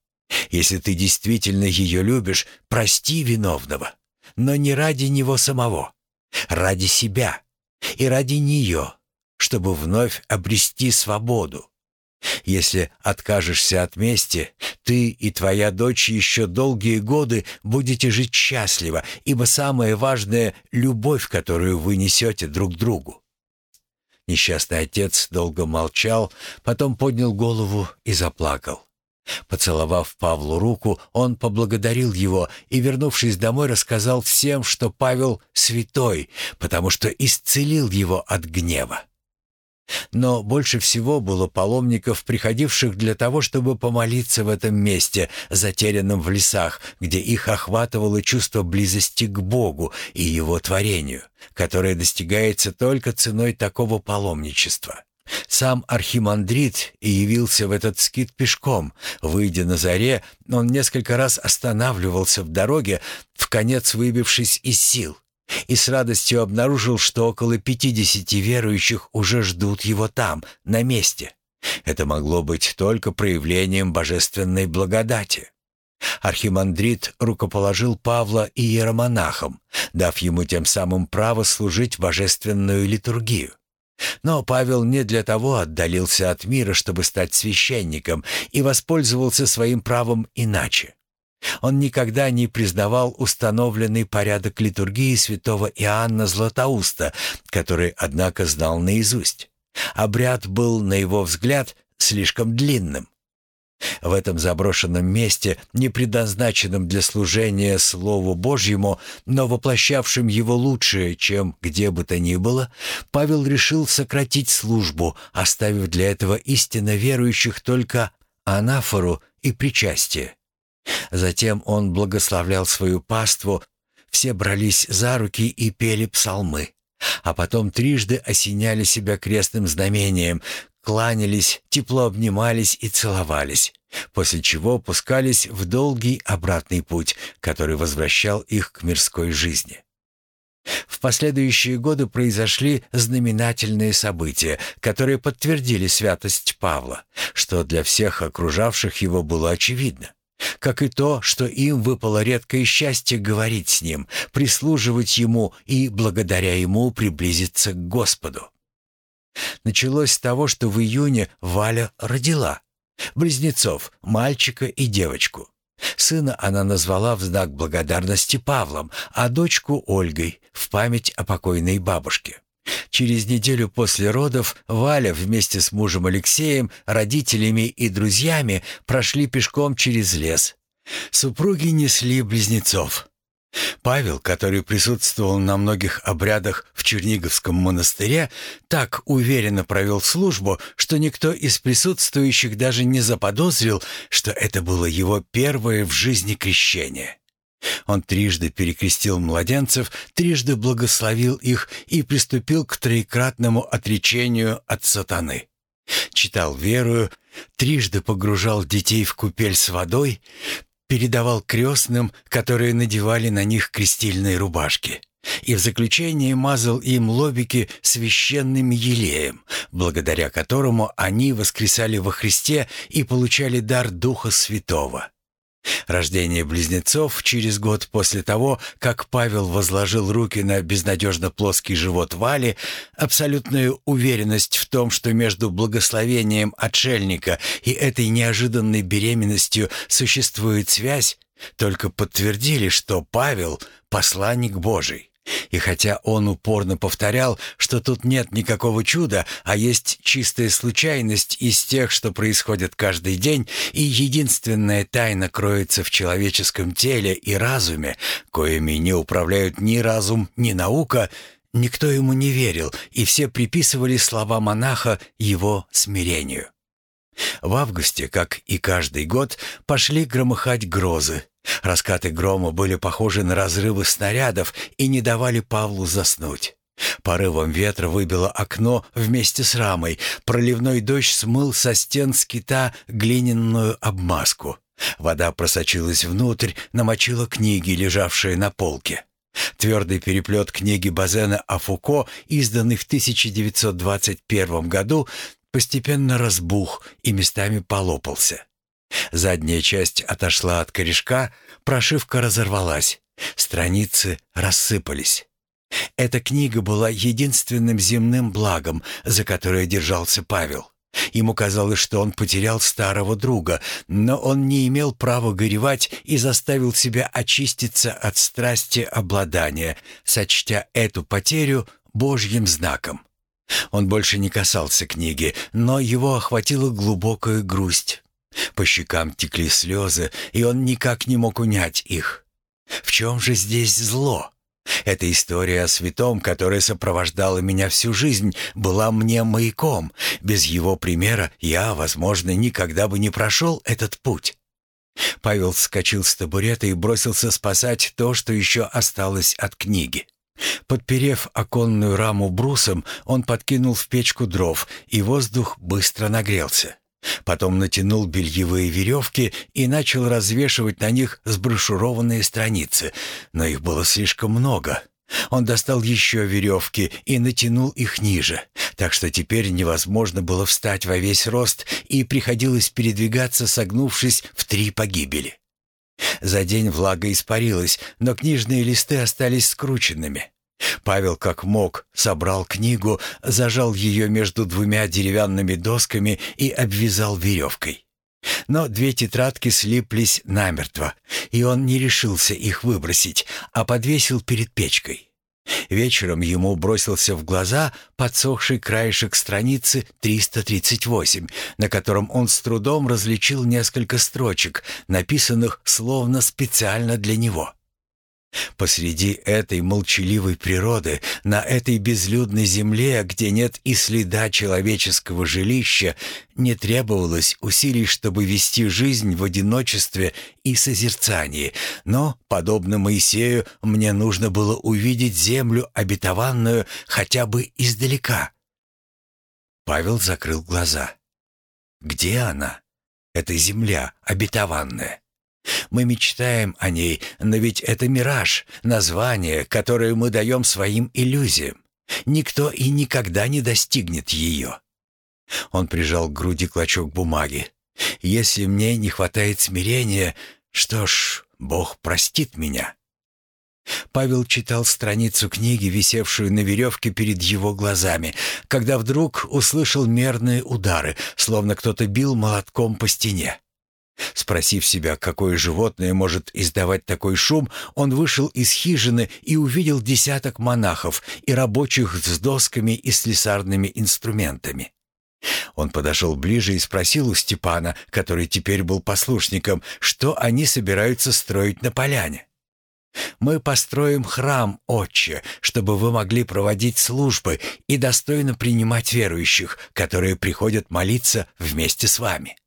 Если ты действительно ее любишь, прости виновного, но не ради него самого, ради себя и ради нее, чтобы вновь обрести свободу. Если откажешься от мести, ты и твоя дочь еще долгие годы будете жить счастливо, ибо самое важное — любовь, которую вы несете друг другу. Несчастный отец долго молчал, потом поднял голову и заплакал. Поцеловав Павлу руку, он поблагодарил его и, вернувшись домой, рассказал всем, что Павел святой, потому что исцелил его от гнева. Но больше всего было паломников, приходивших для того, чтобы помолиться в этом месте, затерянном в лесах, где их охватывало чувство близости к Богу и Его творению, которое достигается только ценой такого паломничества. Сам архимандрит явился в этот скит пешком. Выйдя на заре, он несколько раз останавливался в дороге, в конец выбившись из сил и с радостью обнаружил, что около пятидесяти верующих уже ждут его там, на месте. Это могло быть только проявлением божественной благодати. Архимандрит рукоположил Павла иеромонахом, дав ему тем самым право служить божественную литургию. Но Павел не для того отдалился от мира, чтобы стать священником, и воспользовался своим правом иначе. Он никогда не признавал установленный порядок литургии святого Иоанна Златоуста, который, однако, знал наизусть. Обряд был, на его взгляд, слишком длинным. В этом заброшенном месте, не предназначенном для служения Слову Божьему, но воплощавшем его лучшее, чем где бы то ни было, Павел решил сократить службу, оставив для этого истинно верующих только анафору и причастие. Затем он благословлял свою паству, все брались за руки и пели псалмы, а потом трижды осеняли себя крестным знамением, кланялись, тепло обнимались и целовались, после чего пускались в долгий обратный путь, который возвращал их к мирской жизни. В последующие годы произошли знаменательные события, которые подтвердили святость Павла, что для всех окружавших его было очевидно как и то, что им выпало редкое счастье говорить с ним, прислуживать ему и благодаря ему приблизиться к Господу. Началось с того, что в июне Валя родила близнецов, мальчика и девочку. Сына она назвала в знак благодарности Павлом, а дочку Ольгой в память о покойной бабушке. Через неделю после родов Валя вместе с мужем Алексеем, родителями и друзьями прошли пешком через лес. Супруги несли близнецов. Павел, который присутствовал на многих обрядах в Черниговском монастыре, так уверенно провел службу, что никто из присутствующих даже не заподозрил, что это было его первое в жизни крещение. Он трижды перекрестил младенцев, трижды благословил их и приступил к троекратному отречению от сатаны. Читал верую, трижды погружал детей в купель с водой, передавал крестным, которые надевали на них крестильные рубашки, и в заключение мазал им лобики священным елеем, благодаря которому они воскресали во Христе и получали дар Духа Святого. Рождение близнецов через год после того, как Павел возложил руки на безнадежно плоский живот Вали, абсолютную уверенность в том, что между благословением отшельника и этой неожиданной беременностью существует связь, только подтвердили, что Павел — посланник Божий. И хотя он упорно повторял, что тут нет никакого чуда, а есть чистая случайность из тех, что происходят каждый день, и единственная тайна кроется в человеческом теле и разуме, коими не управляют ни разум, ни наука, никто ему не верил, и все приписывали слова монаха его смирению. В августе, как и каждый год, пошли громыхать грозы, Раскаты грома были похожи на разрывы снарядов и не давали Павлу заснуть. Порывом ветра выбило окно вместе с рамой. Проливной дождь смыл со стен скита глиняную обмазку. Вода просочилась внутрь, намочила книги, лежавшие на полке. Твердый переплет книги Базена о Фуко, изданный в 1921 году, постепенно разбух и местами полопался. Задняя часть отошла от корешка, прошивка разорвалась, страницы рассыпались. Эта книга была единственным земным благом, за которое держался Павел. Ему казалось, что он потерял старого друга, но он не имел права горевать и заставил себя очиститься от страсти обладания, сочтя эту потерю Божьим знаком. Он больше не касался книги, но его охватила глубокая грусть. По щекам текли слезы, и он никак не мог унять их. В чем же здесь зло? Эта история о святом, которая сопровождала меня всю жизнь, была мне маяком. Без его примера я, возможно, никогда бы не прошел этот путь. Павел вскочил с табурета и бросился спасать то, что еще осталось от книги. Подперев оконную раму брусом, он подкинул в печку дров, и воздух быстро нагрелся. Потом натянул бельевые веревки и начал развешивать на них сброшурованные страницы, но их было слишком много. Он достал еще веревки и натянул их ниже, так что теперь невозможно было встать во весь рост и приходилось передвигаться, согнувшись в три погибели. За день влага испарилась, но книжные листы остались скрученными. Павел как мог собрал книгу, зажал ее между двумя деревянными досками и обвязал веревкой. Но две тетрадки слиплись намертво, и он не решился их выбросить, а подвесил перед печкой. Вечером ему бросился в глаза подсохший краешек страницы 338, на котором он с трудом различил несколько строчек, написанных словно специально для него. Посреди этой молчаливой природы, на этой безлюдной земле, где нет и следа человеческого жилища, не требовалось усилий, чтобы вести жизнь в одиночестве и созерцании, но, подобно Моисею, мне нужно было увидеть землю обетованную хотя бы издалека. Павел закрыл глаза. «Где она? Эта земля обетованная?» Мы мечтаем о ней, но ведь это мираж, название, которое мы даем своим иллюзиям. Никто и никогда не достигнет ее. Он прижал к груди клочок бумаги. «Если мне не хватает смирения, что ж, Бог простит меня». Павел читал страницу книги, висевшую на веревке перед его глазами, когда вдруг услышал мерные удары, словно кто-то бил молотком по стене. Спросив себя, какое животное может издавать такой шум, он вышел из хижины и увидел десяток монахов и рабочих с досками и слесарными инструментами. Он подошел ближе и спросил у Степана, который теперь был послушником, что они собираются строить на поляне. «Мы построим храм, отче, чтобы вы могли проводить службы и достойно принимать верующих, которые приходят молиться вместе с вами».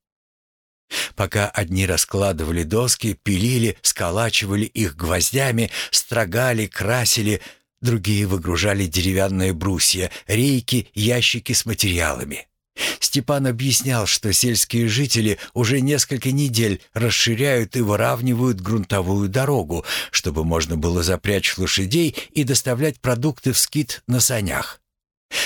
Пока одни раскладывали доски, пилили, сколачивали их гвоздями, строгали, красили, другие выгружали деревянные брусья, рейки, ящики с материалами. Степан объяснял, что сельские жители уже несколько недель расширяют и выравнивают грунтовую дорогу, чтобы можно было запрячь лошадей и доставлять продукты в скит на санях.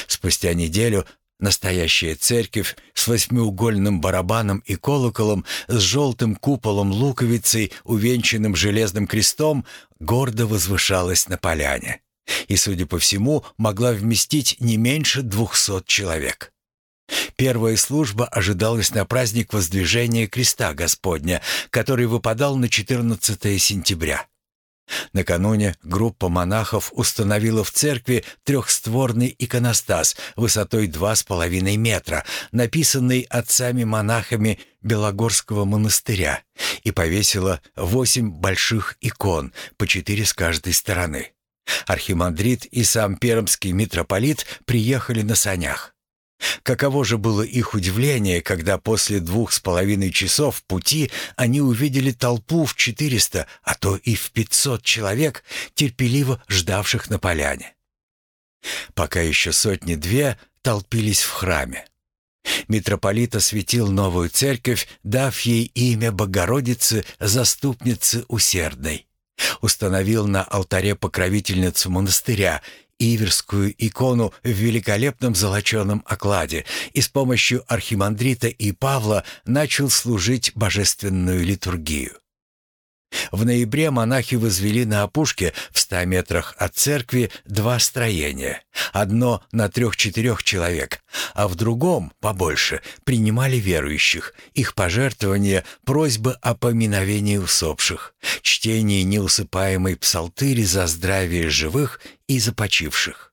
Спустя неделю Настоящая церковь с восьмиугольным барабаном и колоколом, с желтым куполом луковицей, увенчанным железным крестом, гордо возвышалась на поляне. И, судя по всему, могла вместить не меньше двухсот человек. Первая служба ожидалась на праздник воздвижения креста Господня, который выпадал на 14 сентября. Накануне группа монахов установила в церкви трехстворный иконостас высотой два с половиной метра, написанный отцами-монахами Белогорского монастыря, и повесила восемь больших икон, по четыре с каждой стороны. Архимандрит и сам пермский митрополит приехали на санях. Каково же было их удивление, когда после двух с половиной часов пути они увидели толпу в четыреста, а то и в пятьсот человек, терпеливо ждавших на поляне. Пока еще сотни-две толпились в храме. Митрополит осветил новую церковь, дав ей имя Богородицы, заступницы усердной. Установил на алтаре покровительницу монастыря, Иверскую икону в великолепном золоченом окладе и с помощью архимандрита и Павла начал служить божественную литургию. В ноябре монахи возвели на опушке в ста метрах от церкви два строения. Одно на трех-четырех человек, а в другом, побольше, принимали верующих, их пожертвования, просьбы о поминовении усопших, чтение неусыпаемой псалтыри за здравие живых и започивших.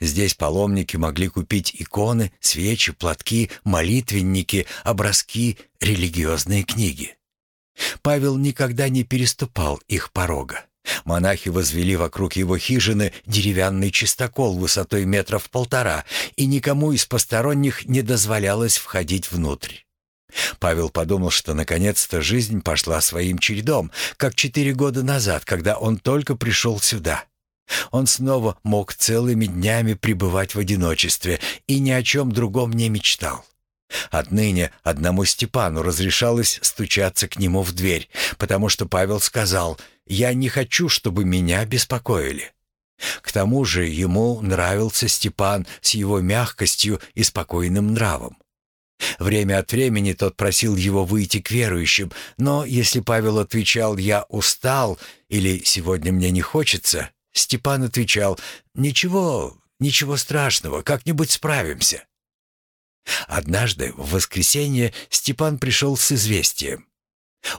Здесь паломники могли купить иконы, свечи, платки, молитвенники, образки, религиозные книги. Павел никогда не переступал их порога. Монахи возвели вокруг его хижины деревянный чистокол высотой метров полтора, и никому из посторонних не дозволялось входить внутрь. Павел подумал, что наконец-то жизнь пошла своим чередом, как четыре года назад, когда он только пришел сюда. Он снова мог целыми днями пребывать в одиночестве и ни о чем другом не мечтал. Отныне одному Степану разрешалось стучаться к нему в дверь, потому что Павел сказал «Я не хочу, чтобы меня беспокоили». К тому же ему нравился Степан с его мягкостью и спокойным нравом. Время от времени тот просил его выйти к верующим, но если Павел отвечал «я устал» или «сегодня мне не хочется», Степан отвечал «ничего, ничего страшного, как-нибудь справимся». Однажды, в воскресенье, Степан пришел с известием.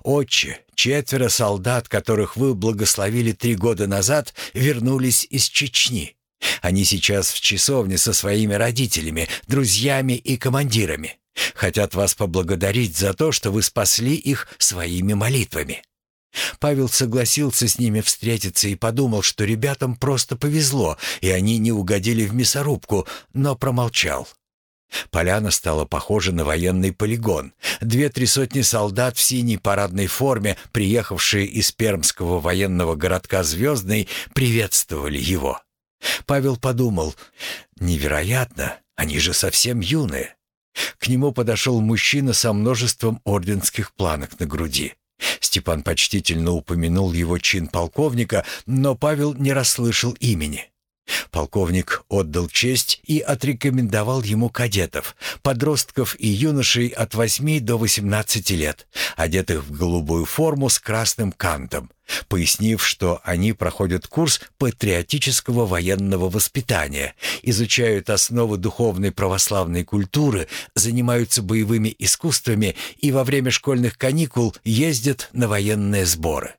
«Отче, четверо солдат, которых вы благословили три года назад, вернулись из Чечни. Они сейчас в часовне со своими родителями, друзьями и командирами. Хотят вас поблагодарить за то, что вы спасли их своими молитвами». Павел согласился с ними встретиться и подумал, что ребятам просто повезло, и они не угодили в мясорубку, но промолчал. Поляна стала похожа на военный полигон. Две-три сотни солдат в синей парадной форме, приехавшие из пермского военного городка Звездный, приветствовали его. Павел подумал, невероятно, они же совсем юные. К нему подошел мужчина со множеством орденских планок на груди. Степан почтительно упомянул его чин полковника, но Павел не расслышал имени. Полковник отдал честь и отрекомендовал ему кадетов, подростков и юношей от 8 до 18 лет, одетых в голубую форму с красным кантом, пояснив, что они проходят курс патриотического военного воспитания, изучают основы духовной православной культуры, занимаются боевыми искусствами и во время школьных каникул ездят на военные сборы.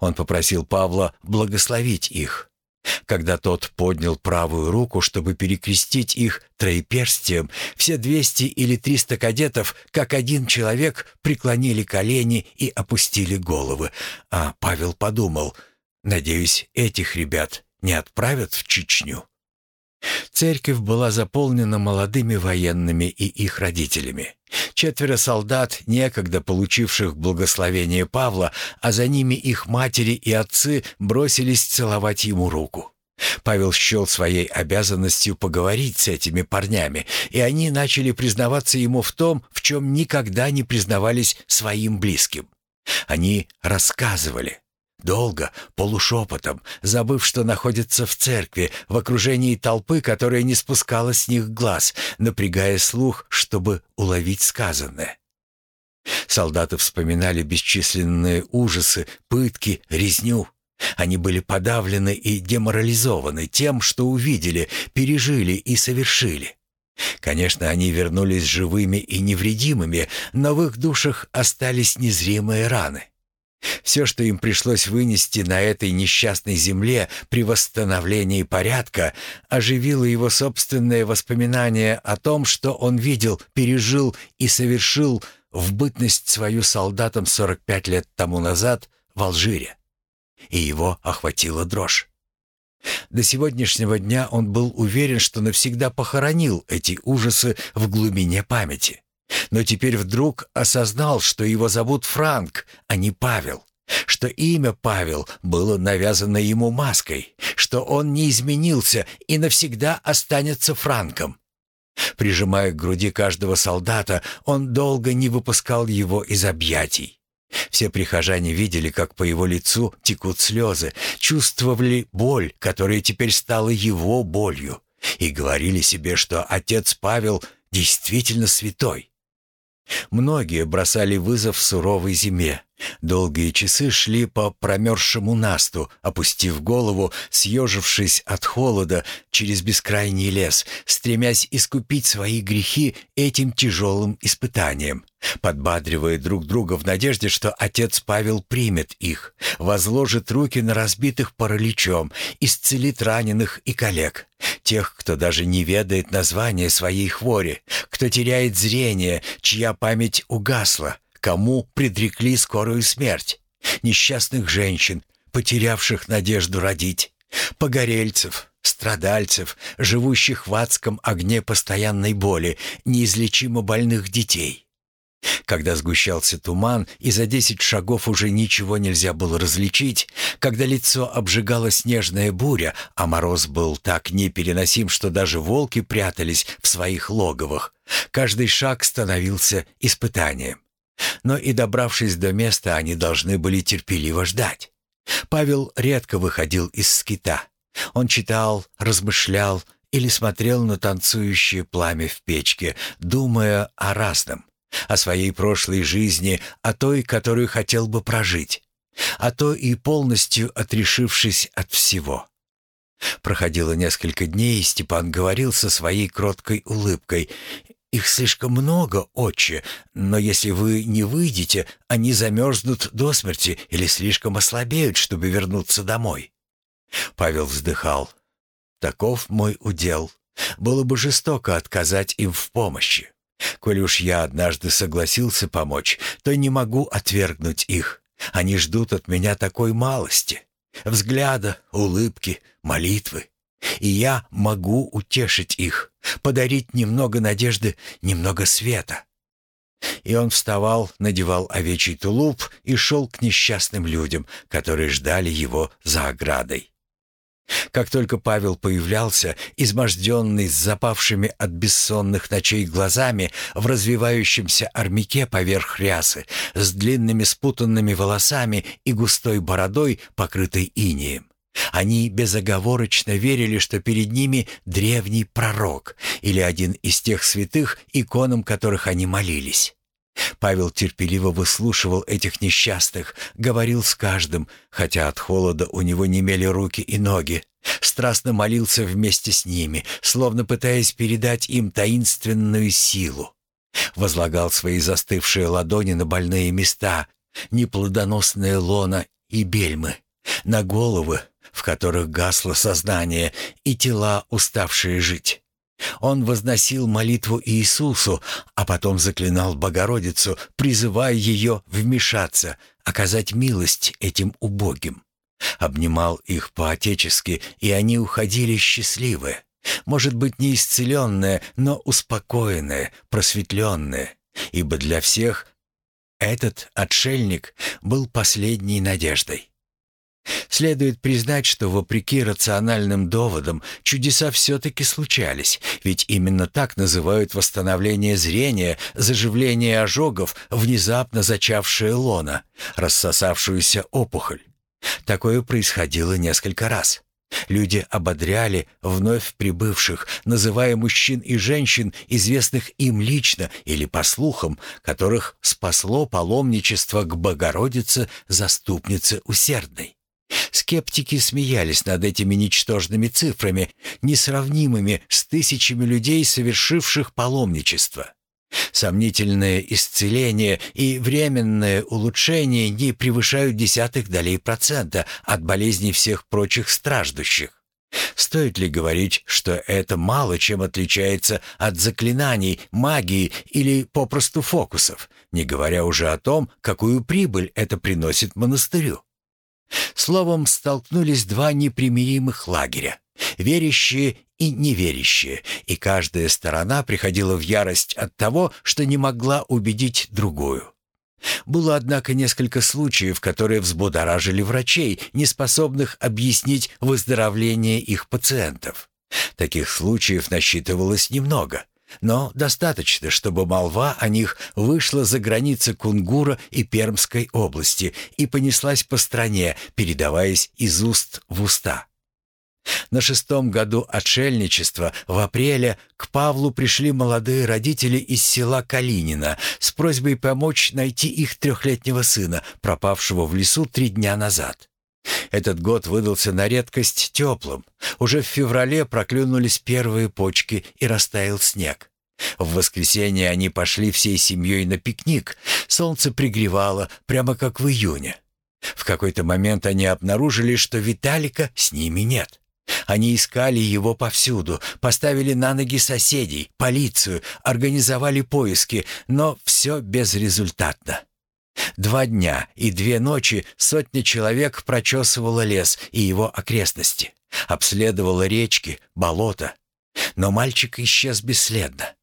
Он попросил Павла благословить их. Когда тот поднял правую руку, чтобы перекрестить их троеперстием, все двести или триста кадетов, как один человек, преклонили колени и опустили головы. А Павел подумал, «Надеюсь, этих ребят не отправят в Чечню». Церковь была заполнена молодыми военными и их родителями. Четверо солдат, некогда получивших благословение Павла, а за ними их матери и отцы бросились целовать ему руку. Павел счел своей обязанностью поговорить с этими парнями, и они начали признаваться ему в том, в чем никогда не признавались своим близким. Они рассказывали, Долго, полушепотом, забыв, что находится в церкви, в окружении толпы, которая не спускала с них глаз, напрягая слух, чтобы уловить сказанное. Солдаты вспоминали бесчисленные ужасы, пытки, резню. Они были подавлены и деморализованы тем, что увидели, пережили и совершили. Конечно, они вернулись живыми и невредимыми, но в их душах остались незримые раны. Все, что им пришлось вынести на этой несчастной земле при восстановлении порядка, оживило его собственное воспоминание о том, что он видел, пережил и совершил в бытность свою солдатом 45 лет тому назад в Алжире. И его охватила дрожь. До сегодняшнего дня он был уверен, что навсегда похоронил эти ужасы в глубине памяти. Но теперь вдруг осознал, что его зовут Франк, а не Павел, что имя Павел было навязано ему маской, что он не изменился и навсегда останется Франком. Прижимая к груди каждого солдата, он долго не выпускал его из объятий. Все прихожане видели, как по его лицу текут слезы, чувствовали боль, которая теперь стала его болью, и говорили себе, что отец Павел действительно святой. Многие бросали вызов суровой зиме. Долгие часы шли по промерзшему насту, опустив голову, съежившись от холода через бескрайний лес, стремясь искупить свои грехи этим тяжелым испытанием, подбадривая друг друга в надежде, что отец Павел примет их, возложит руки на разбитых параличом, исцелит раненых и коллег, тех, кто даже не ведает названия своей хвори, кто теряет зрение, чья память угасла, кому предрекли скорую смерть, несчастных женщин, потерявших надежду родить, погорельцев, страдальцев, живущих в адском огне постоянной боли, неизлечимо больных детей. Когда сгущался туман, и за десять шагов уже ничего нельзя было различить, когда лицо обжигала снежная буря, а мороз был так непереносим, что даже волки прятались в своих логовах, каждый шаг становился испытанием. Но и добравшись до места, они должны были терпеливо ждать. Павел редко выходил из скита. Он читал, размышлял или смотрел на танцующее пламя в печке, думая о разном о своей прошлой жизни, о той, которую хотел бы прожить, а то и полностью отрешившись от всего. Проходило несколько дней, и Степан говорил со своей кроткой улыбкой. «Их слишком много, отче, но если вы не выйдете, они замерзнут до смерти или слишком ослабеют, чтобы вернуться домой». Павел вздыхал. «Таков мой удел. Было бы жестоко отказать им в помощи. Коль уж я однажды согласился помочь, то не могу отвергнуть их. Они ждут от меня такой малости. Взгляда, улыбки, молитвы. И я могу утешить их, подарить немного надежды, немного света. И он вставал, надевал овечий тулуп и шел к несчастным людям, которые ждали его за оградой. Как только Павел появлялся, изможденный, с запавшими от бессонных ночей глазами, в развивающемся армяке поверх рясы, с длинными спутанными волосами и густой бородой, покрытой инеем, они безоговорочно верили, что перед ними древний пророк или один из тех святых, иконам которых они молились. Павел терпеливо выслушивал этих несчастных, говорил с каждым, хотя от холода у него немели руки и ноги. Страстно молился вместе с ними, словно пытаясь передать им таинственную силу. Возлагал свои застывшие ладони на больные места, неплодоносные лона и бельмы, на головы, в которых гасло сознание, и тела, уставшие жить. Он возносил молитву Иисусу, а потом заклинал Богородицу, призывая ее вмешаться, оказать милость этим убогим. Обнимал их по-отечески, и они уходили счастливые. Может быть, не исцеленные, но успокоенные, просветленные, ибо для всех этот отшельник был последней надеждой. Следует признать, что вопреки рациональным доводам чудеса все-таки случались, ведь именно так называют восстановление зрения, заживление ожогов, внезапно зачавшее лона, рассосавшуюся опухоль. Такое происходило несколько раз. Люди ободряли вновь прибывших, называя мужчин и женщин, известных им лично или по слухам, которых спасло паломничество к Богородице, заступнице усердной. Скептики смеялись над этими ничтожными цифрами, несравнимыми с тысячами людей, совершивших паломничество. Сомнительное исцеление и временное улучшение не превышают десятых долей процента от болезней всех прочих страждущих. Стоит ли говорить, что это мало чем отличается от заклинаний, магии или попросту фокусов, не говоря уже о том, какую прибыль это приносит монастырю? Словом, столкнулись два непримиримых лагеря — верящие и неверящие, и каждая сторона приходила в ярость от того, что не могла убедить другую. Было, однако, несколько случаев, которые взбудоражили врачей, не способных объяснить выздоровление их пациентов. Таких случаев насчитывалось немного, но достаточно, чтобы молва о них вышла за границы Кунгура и Пермской области и понеслась по стране, передаваясь из уст в уста. На шестом году отшельничества в апреле к Павлу пришли молодые родители из села Калинина с просьбой помочь найти их трехлетнего сына, пропавшего в лесу три дня назад. Этот год выдался на редкость теплым. Уже в феврале проклюнулись первые почки и растаял снег. В воскресенье они пошли всей семьей на пикник. Солнце пригревало, прямо как в июне. В какой-то момент они обнаружили, что Виталика с ними нет. Они искали его повсюду, поставили на ноги соседей, полицию, организовали поиски, но все безрезультатно. Два дня и две ночи сотня человек прочесывала лес и его окрестности, обследовала речки, болота. Но мальчик исчез бесследно.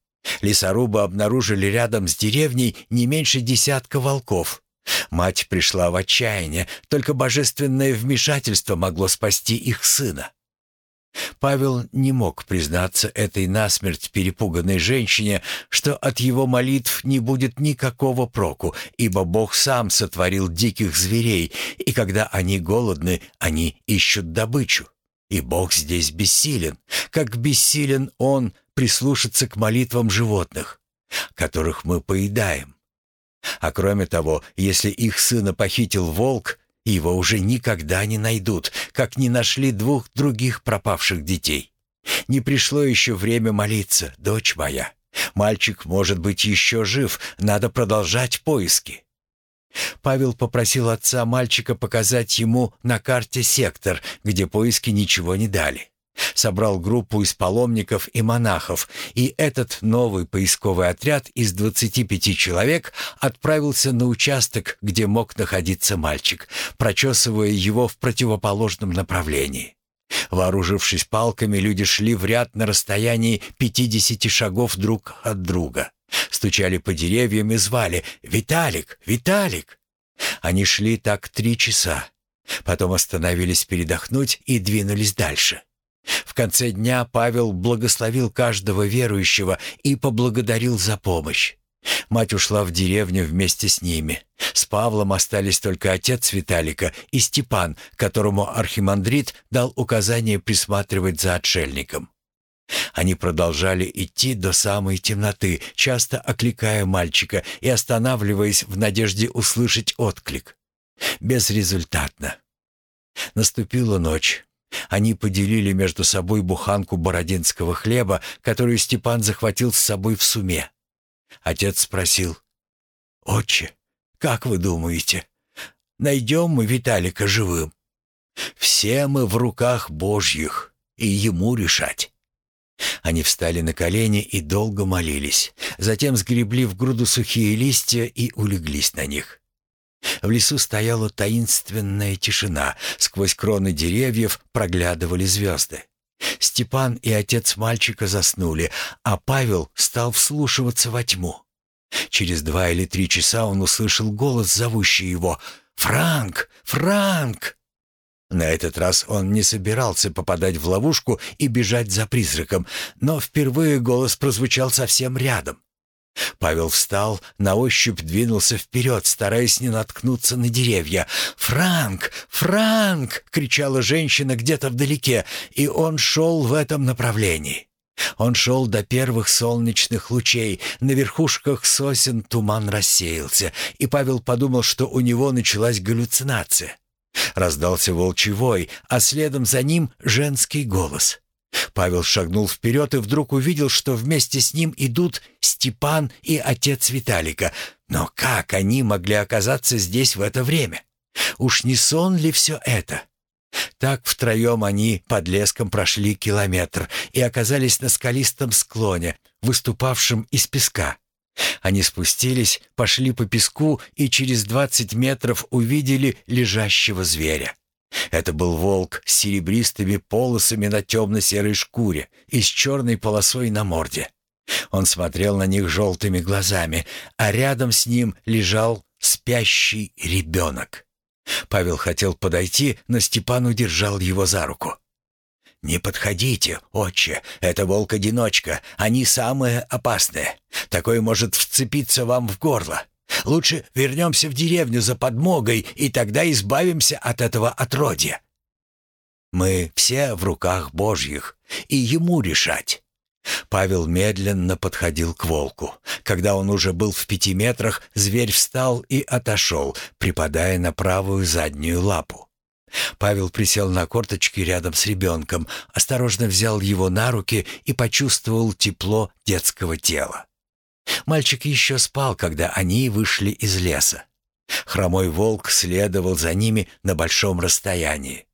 Лесорубы обнаружили рядом с деревней не меньше десятка волков. Мать пришла в отчаяние, только божественное вмешательство могло спасти их сына. Павел не мог признаться этой насмерть перепуганной женщине, что от его молитв не будет никакого проку, ибо Бог сам сотворил диких зверей, и когда они голодны, они ищут добычу. И Бог здесь бессилен, как бессилен Он прислушаться к молитвам животных, которых мы поедаем. А кроме того, если их сына похитил волк, его уже никогда не найдут, как не нашли двух других пропавших детей. Не пришло еще время молиться, дочь моя. Мальчик может быть еще жив, надо продолжать поиски. Павел попросил отца мальчика показать ему на карте сектор, где поиски ничего не дали собрал группу из паломников и монахов, и этот новый поисковый отряд из 25 человек отправился на участок, где мог находиться мальчик, прочесывая его в противоположном направлении. Вооружившись палками, люди шли в ряд на расстоянии 50 шагов друг от друга. Стучали по деревьям и звали «Виталик! Виталик!». Они шли так три часа. Потом остановились передохнуть и двинулись дальше. В конце дня Павел благословил каждого верующего и поблагодарил за помощь. Мать ушла в деревню вместе с ними. С Павлом остались только отец Виталика и Степан, которому архимандрит дал указание присматривать за отшельником. Они продолжали идти до самой темноты, часто окликая мальчика и останавливаясь в надежде услышать отклик. Безрезультатно. Наступила ночь. Они поделили между собой буханку бородинского хлеба, которую Степан захватил с собой в суме. Отец спросил, «Отче, как вы думаете, найдем мы Виталика живым?» «Все мы в руках Божьих, и ему решать». Они встали на колени и долго молились, затем сгребли в груду сухие листья и улеглись на них. В лесу стояла таинственная тишина, сквозь кроны деревьев проглядывали звезды. Степан и отец мальчика заснули, а Павел стал вслушиваться во тьму. Через два или три часа он услышал голос, зовущий его «Франк! Франк!». На этот раз он не собирался попадать в ловушку и бежать за призраком, но впервые голос прозвучал совсем рядом. Павел встал, на ощупь двинулся вперед, стараясь не наткнуться на деревья. «Франк! Франк!» — кричала женщина где-то вдалеке, и он шел в этом направлении. Он шел до первых солнечных лучей, на верхушках сосен туман рассеялся, и Павел подумал, что у него началась галлюцинация. Раздался волчий а следом за ним женский голос. Павел шагнул вперед и вдруг увидел, что вместе с ним идут Степан и отец Виталика. Но как они могли оказаться здесь в это время? Уж не сон ли все это? Так втроем они под леском прошли километр и оказались на скалистом склоне, выступавшем из песка. Они спустились, пошли по песку и через двадцать метров увидели лежащего зверя. Это был волк с серебристыми полосами на темно-серой шкуре и с черной полосой на морде. Он смотрел на них желтыми глазами, а рядом с ним лежал спящий ребенок. Павел хотел подойти, но Степан удержал его за руку. «Не подходите, отче, это волк-одиночка, они самые опасные. Такой может вцепиться вам в горло. Лучше вернемся в деревню за подмогой, и тогда избавимся от этого отродья. Мы все в руках Божьих, и ему решать. Павел медленно подходил к волку. Когда он уже был в пяти метрах, зверь встал и отошел, припадая на правую заднюю лапу. Павел присел на корточки рядом с ребенком, осторожно взял его на руки и почувствовал тепло детского тела. Мальчик еще спал, когда они вышли из леса. Хромой волк следовал за ними на большом расстоянии.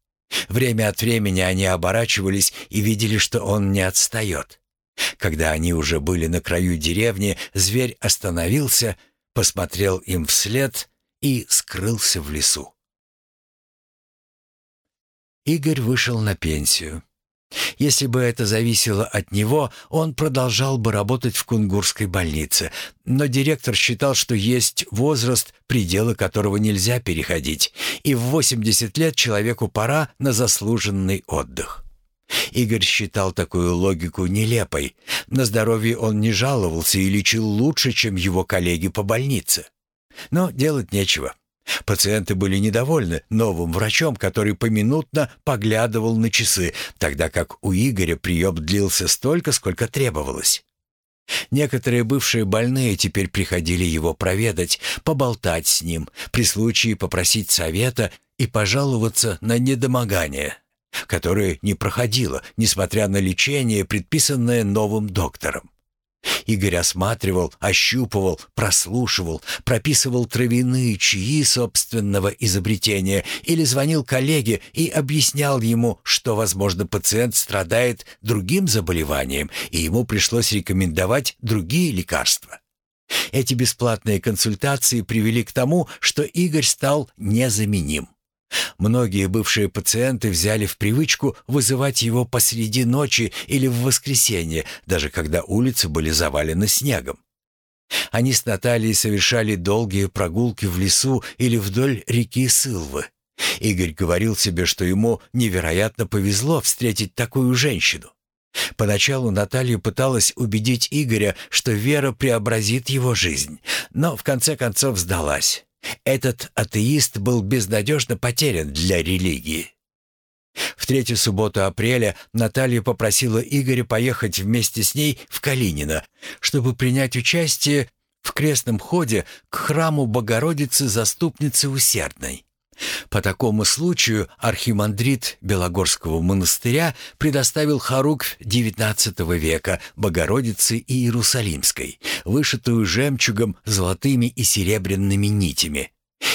Время от времени они оборачивались и видели, что он не отстает. Когда они уже были на краю деревни, зверь остановился, посмотрел им вслед и скрылся в лесу. Игорь вышел на пенсию. Если бы это зависело от него, он продолжал бы работать в Кунгурской больнице, но директор считал, что есть возраст, пределы которого нельзя переходить, и в 80 лет человеку пора на заслуженный отдых. Игорь считал такую логику нелепой. На здоровье он не жаловался и лечил лучше, чем его коллеги по больнице. Но делать нечего. Пациенты были недовольны новым врачом, который поминутно поглядывал на часы, тогда как у Игоря прием длился столько, сколько требовалось. Некоторые бывшие больные теперь приходили его проведать, поболтать с ним, при случае попросить совета и пожаловаться на недомогание, которое не проходило, несмотря на лечение, предписанное новым доктором. Игорь осматривал, ощупывал, прослушивал, прописывал травяные чаи собственного изобретения или звонил коллеге и объяснял ему, что, возможно, пациент страдает другим заболеванием, и ему пришлось рекомендовать другие лекарства. Эти бесплатные консультации привели к тому, что Игорь стал незаменим. Многие бывшие пациенты взяли в привычку вызывать его посреди ночи или в воскресенье, даже когда улицы были завалены снегом. Они с Натальей совершали долгие прогулки в лесу или вдоль реки Сылвы. Игорь говорил себе, что ему невероятно повезло встретить такую женщину. Поначалу Наталья пыталась убедить Игоря, что вера преобразит его жизнь, но в конце концов сдалась. Этот атеист был безнадежно потерян для религии. В третью субботу апреля Наталья попросила Игоря поехать вместе с ней в Калинино, чтобы принять участие в крестном ходе к храму Богородицы Заступницы Усердной. По такому случаю архимандрит Белогорского монастыря предоставил хоруквь XIX века Богородицы Иерусалимской, вышитую жемчугом, золотыми и серебряными нитями.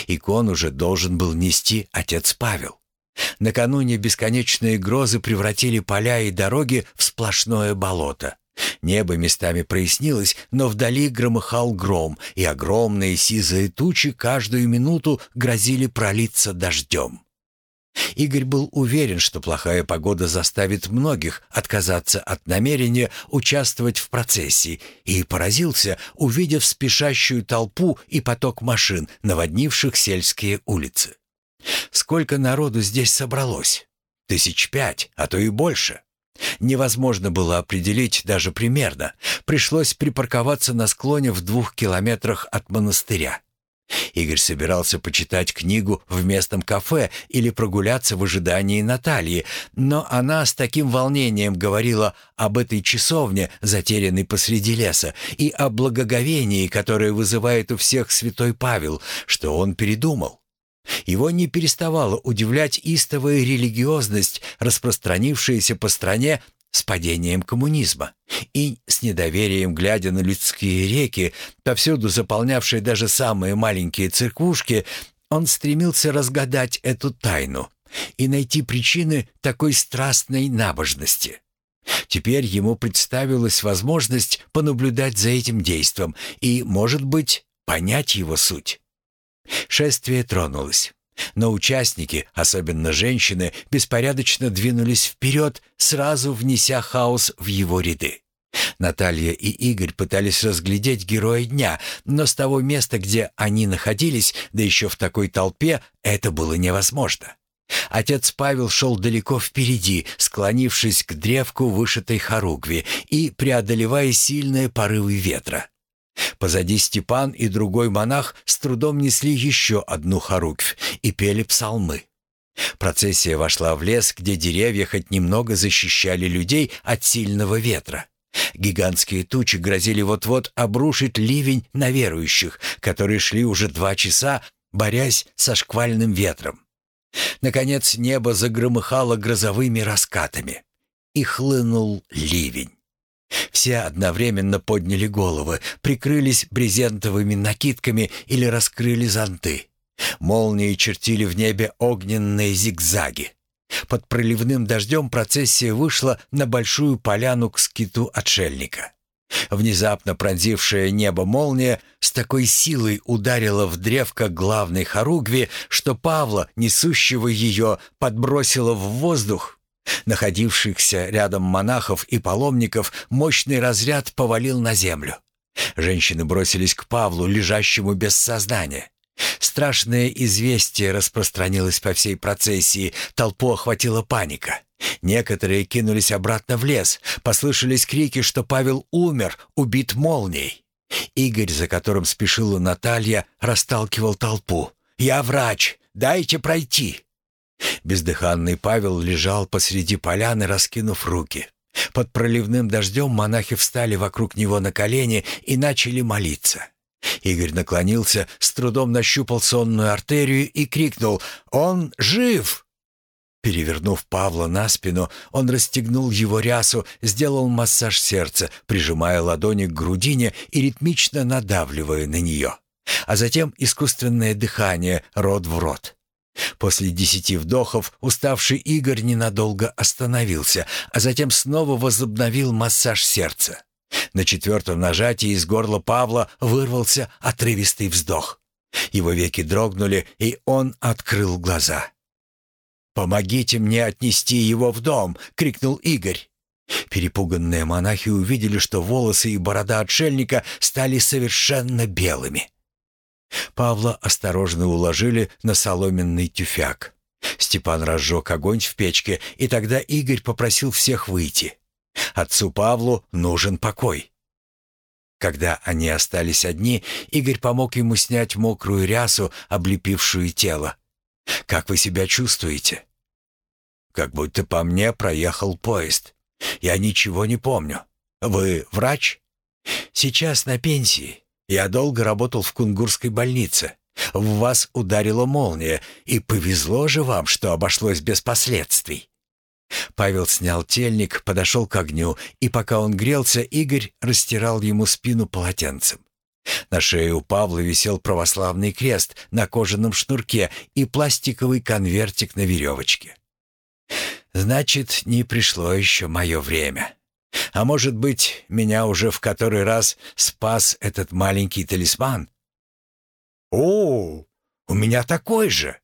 Икон уже должен был нести отец Павел. Накануне бесконечные грозы превратили поля и дороги в сплошное болото. Небо местами прояснилось, но вдали громыхал гром, и огромные сизые тучи каждую минуту грозили пролиться дождем. Игорь был уверен, что плохая погода заставит многих отказаться от намерения участвовать в процессии, и поразился, увидев спешащую толпу и поток машин, наводнивших сельские улицы. Сколько народу здесь собралось? Тысяч пять, а то и больше. Невозможно было определить даже примерно. Пришлось припарковаться на склоне в двух километрах от монастыря. Игорь собирался почитать книгу в местном кафе или прогуляться в ожидании Натальи, но она с таким волнением говорила об этой часовне, затерянной посреди леса, и о благоговении, которое вызывает у всех святой Павел, что он передумал. Его не переставала удивлять истовая религиозность, распространившаяся по стране с падением коммунизма, и с недоверием глядя на людские реки, повсюду заполнявшие даже самые маленькие церквушки, он стремился разгадать эту тайну и найти причины такой страстной набожности. Теперь ему представилась возможность понаблюдать за этим действом и, может быть, понять его суть. Шествие тронулось. Но участники, особенно женщины, беспорядочно двинулись вперед, сразу внеся хаос в его ряды. Наталья и Игорь пытались разглядеть героя дня, но с того места, где они находились, да еще в такой толпе, это было невозможно. Отец Павел шел далеко впереди, склонившись к древку вышитой хоругви и преодолевая сильные порывы ветра. Позади Степан и другой монах с трудом несли еще одну хоругвь и пели псалмы. Процессия вошла в лес, где деревья хоть немного защищали людей от сильного ветра. Гигантские тучи грозили вот-вот обрушить ливень на верующих, которые шли уже два часа, борясь со шквальным ветром. Наконец небо загромыхало грозовыми раскатами, и хлынул ливень. Все одновременно подняли головы, прикрылись брезентовыми накидками или раскрыли зонты. Молнии чертили в небе огненные зигзаги. Под проливным дождем процессия вышла на большую поляну к скиту отшельника. Внезапно пронзившая небо молния с такой силой ударила в древко главной хоругви, что Павла, несущего ее, подбросила в воздух. Находившихся рядом монахов и паломников мощный разряд повалил на землю. Женщины бросились к Павлу, лежащему без сознания. Страшное известие распространилось по всей процессии, толпу охватила паника. Некоторые кинулись обратно в лес, послышались крики, что Павел умер, убит молнией. Игорь, за которым спешила Наталья, расталкивал толпу. «Я врач, дайте пройти!» Бездыханный Павел лежал посреди поляны, раскинув руки. Под проливным дождем монахи встали вокруг него на колени и начали молиться. Игорь наклонился, с трудом нащупал сонную артерию и крикнул «Он жив!». Перевернув Павла на спину, он расстегнул его рясу, сделал массаж сердца, прижимая ладони к грудине и ритмично надавливая на нее. А затем искусственное дыхание рот в рот. После десяти вдохов уставший Игорь ненадолго остановился, а затем снова возобновил массаж сердца. На четвертом нажатии из горла Павла вырвался отрывистый вздох. Его веки дрогнули, и он открыл глаза. «Помогите мне отнести его в дом!» — крикнул Игорь. Перепуганные монахи увидели, что волосы и борода отшельника стали совершенно белыми. Павла осторожно уложили на соломенный тюфяк. Степан разжег огонь в печке, и тогда Игорь попросил всех выйти. Отцу Павлу нужен покой. Когда они остались одни, Игорь помог ему снять мокрую рясу, облепившую тело. «Как вы себя чувствуете?» «Как будто по мне проехал поезд. Я ничего не помню. Вы врач?» «Сейчас на пенсии. Я долго работал в кунгурской больнице. В вас ударила молния, и повезло же вам, что обошлось без последствий». Павел снял тельник, подошел к огню, и пока он грелся, Игорь растирал ему спину полотенцем. На шее у Павла висел православный крест на кожаном шнурке и пластиковый конвертик на веревочке. «Значит, не пришло еще мое время. А может быть, меня уже в который раз спас этот маленький талисман?» «О, у меня такой же!»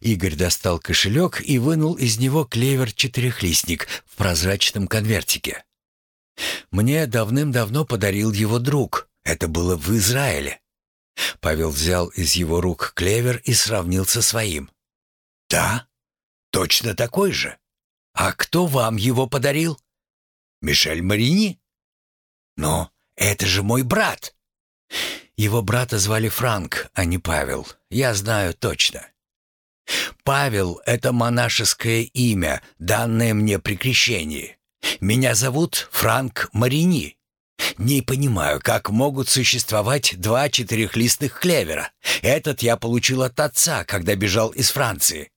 Игорь достал кошелек и вынул из него клевер-четырехлистник в прозрачном конвертике. «Мне давным-давно подарил его друг. Это было в Израиле». Павел взял из его рук клевер и сравнил со своим. «Да, точно такой же. А кто вам его подарил?» «Мишель Марини?» «Но это же мой брат!» Его брата звали Франк, а не Павел. Я знаю точно. Павел — это монашеское имя, данное мне при крещении. Меня зовут Франк Марини. Не понимаю, как могут существовать два четырехлистных клевера. Этот я получил от отца, когда бежал из Франции.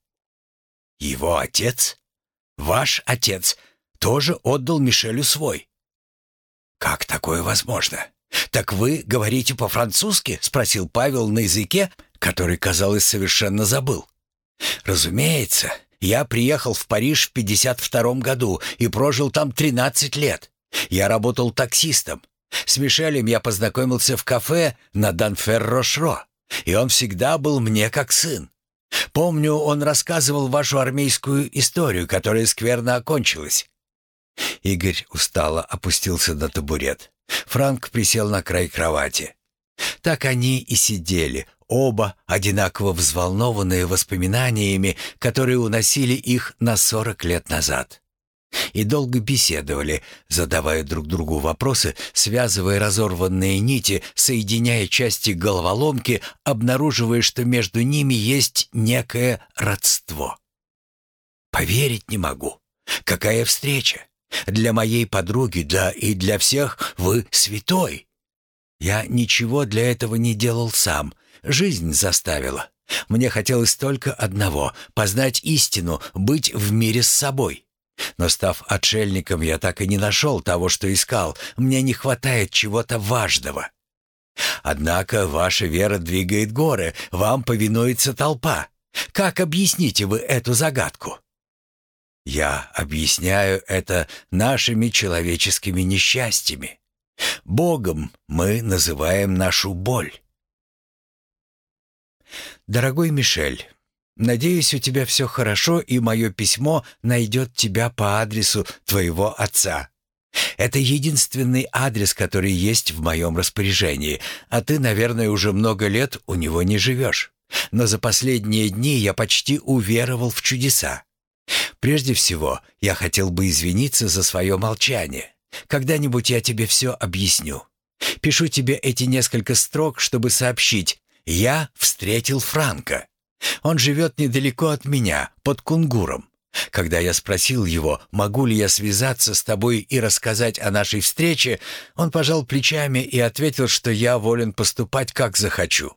Его отец? Ваш отец тоже отдал Мишелю свой. Как такое возможно? Так вы говорите по-французски? Спросил Павел на языке, который, казалось, совершенно забыл. Разумеется, я приехал в Париж в 52 году и прожил там 13 лет. Я работал таксистом. С Мишелем я познакомился в кафе на Данфер-Рошро, и он всегда был мне как сын. Помню, он рассказывал вашу армейскую историю, которая скверно окончилась. Игорь устало опустился на табурет. Франк присел на край кровати. Так они и сидели, оба одинаково взволнованные воспоминаниями, которые уносили их на сорок лет назад. И долго беседовали, задавая друг другу вопросы, связывая разорванные нити, соединяя части головоломки, обнаруживая, что между ними есть некое родство. «Поверить не могу. Какая встреча! Для моей подруги, да и для всех вы святой!» Я ничего для этого не делал сам. Жизнь заставила. Мне хотелось только одного — познать истину, быть в мире с собой. Но став отшельником, я так и не нашел того, что искал. Мне не хватает чего-то важного. Однако ваша вера двигает горы, вам повинуется толпа. Как объясните вы эту загадку? Я объясняю это нашими человеческими несчастьями. Богом мы называем нашу боль. Дорогой Мишель, надеюсь, у тебя все хорошо, и мое письмо найдет тебя по адресу твоего отца. Это единственный адрес, который есть в моем распоряжении, а ты, наверное, уже много лет у него не живешь. Но за последние дни я почти уверовал в чудеса. Прежде всего, я хотел бы извиниться за свое молчание. Когда-нибудь я тебе все объясню. Пишу тебе эти несколько строк, чтобы сообщить. Я встретил Франка. Он живет недалеко от меня, под Кунгуром. Когда я спросил его, могу ли я связаться с тобой и рассказать о нашей встрече, он пожал плечами и ответил, что я волен поступать, как захочу.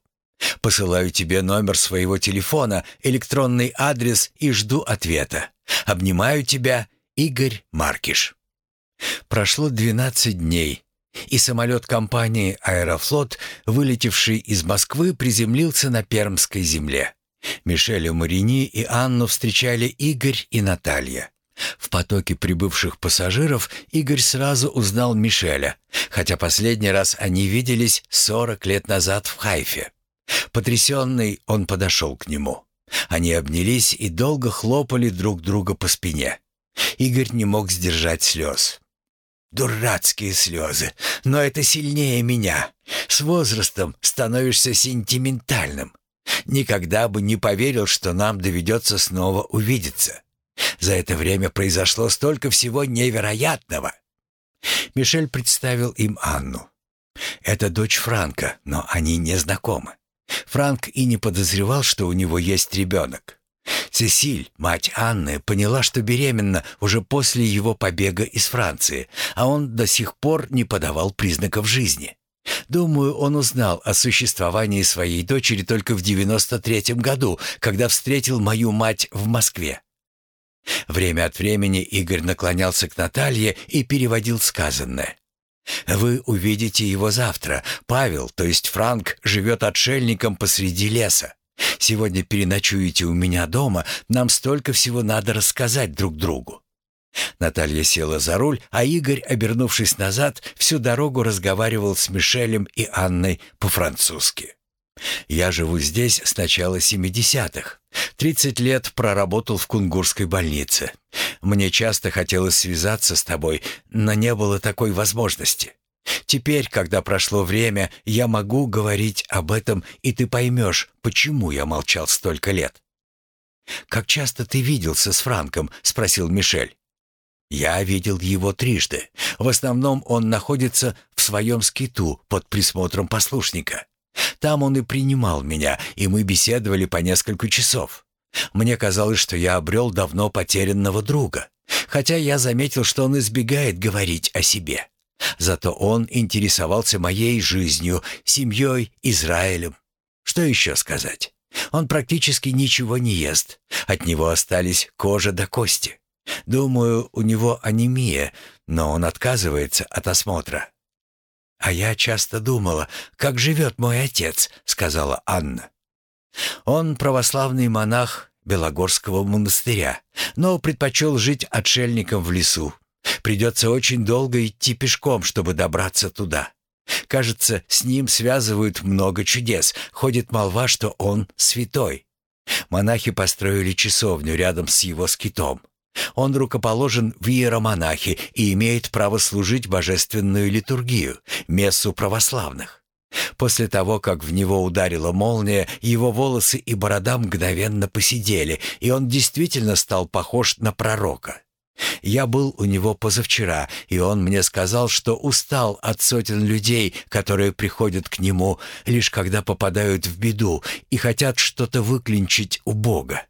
Посылаю тебе номер своего телефона, электронный адрес и жду ответа. Обнимаю тебя, Игорь Маркиш. Прошло 12 дней, и самолет компании «Аэрофлот», вылетевший из Москвы, приземлился на Пермской земле. Мишеля Марини и Анну встречали Игорь и Наталья. В потоке прибывших пассажиров Игорь сразу узнал Мишеля, хотя последний раз они виделись 40 лет назад в Хайфе. Потрясенный, он подошел к нему. Они обнялись и долго хлопали друг друга по спине. Игорь не мог сдержать слез. Дурацкие слезы, но это сильнее меня. С возрастом становишься сентиментальным. Никогда бы не поверил, что нам доведется снова увидеться. За это время произошло столько всего невероятного. Мишель представил им Анну. Это дочь Франка, но они не знакомы. Франк и не подозревал, что у него есть ребенок. Цесиль, мать Анны, поняла, что беременна уже после его побега из Франции, а он до сих пор не подавал признаков жизни. Думаю, он узнал о существовании своей дочери только в 93-м году, когда встретил мою мать в Москве. Время от времени Игорь наклонялся к Наталье и переводил сказанное. «Вы увидите его завтра. Павел, то есть Франк, живет отшельником посреди леса. Сегодня переночуете у меня дома, нам столько всего надо рассказать друг другу». Наталья села за руль, а Игорь, обернувшись назад, всю дорогу разговаривал с Мишелем и Анной по-французски. «Я живу здесь с начала 70-х. Тридцать лет проработал в Кунгурской больнице. Мне часто хотелось связаться с тобой, но не было такой возможности. Теперь, когда прошло время, я могу говорить об этом, и ты поймешь, почему я молчал столько лет». «Как часто ты виделся с Франком?» — спросил Мишель. «Я видел его трижды. В основном он находится в своем скиту под присмотром послушника. Там он и принимал меня, и мы беседовали по несколько часов. Мне казалось, что я обрел давно потерянного друга, хотя я заметил, что он избегает говорить о себе. Зато он интересовался моей жизнью, семьей, Израилем. Что еще сказать? Он практически ничего не ест. От него остались кожа до кости. Думаю, у него анемия, но он отказывается от осмотра. «А я часто думала, как живет мой отец», — сказала Анна. «Он православный монах Белогорского монастыря, но предпочел жить отшельником в лесу. Придется очень долго идти пешком, чтобы добраться туда. Кажется, с ним связывают много чудес. Ходит молва, что он святой. Монахи построили часовню рядом с его скитом. Он рукоположен в иеромонахи и имеет право служить божественную литургию, мессу православных. После того, как в него ударила молния, его волосы и борода мгновенно посидели, и он действительно стал похож на пророка. Я был у него позавчера, и он мне сказал, что устал от сотен людей, которые приходят к нему, лишь когда попадают в беду и хотят что-то выклинчить у Бога.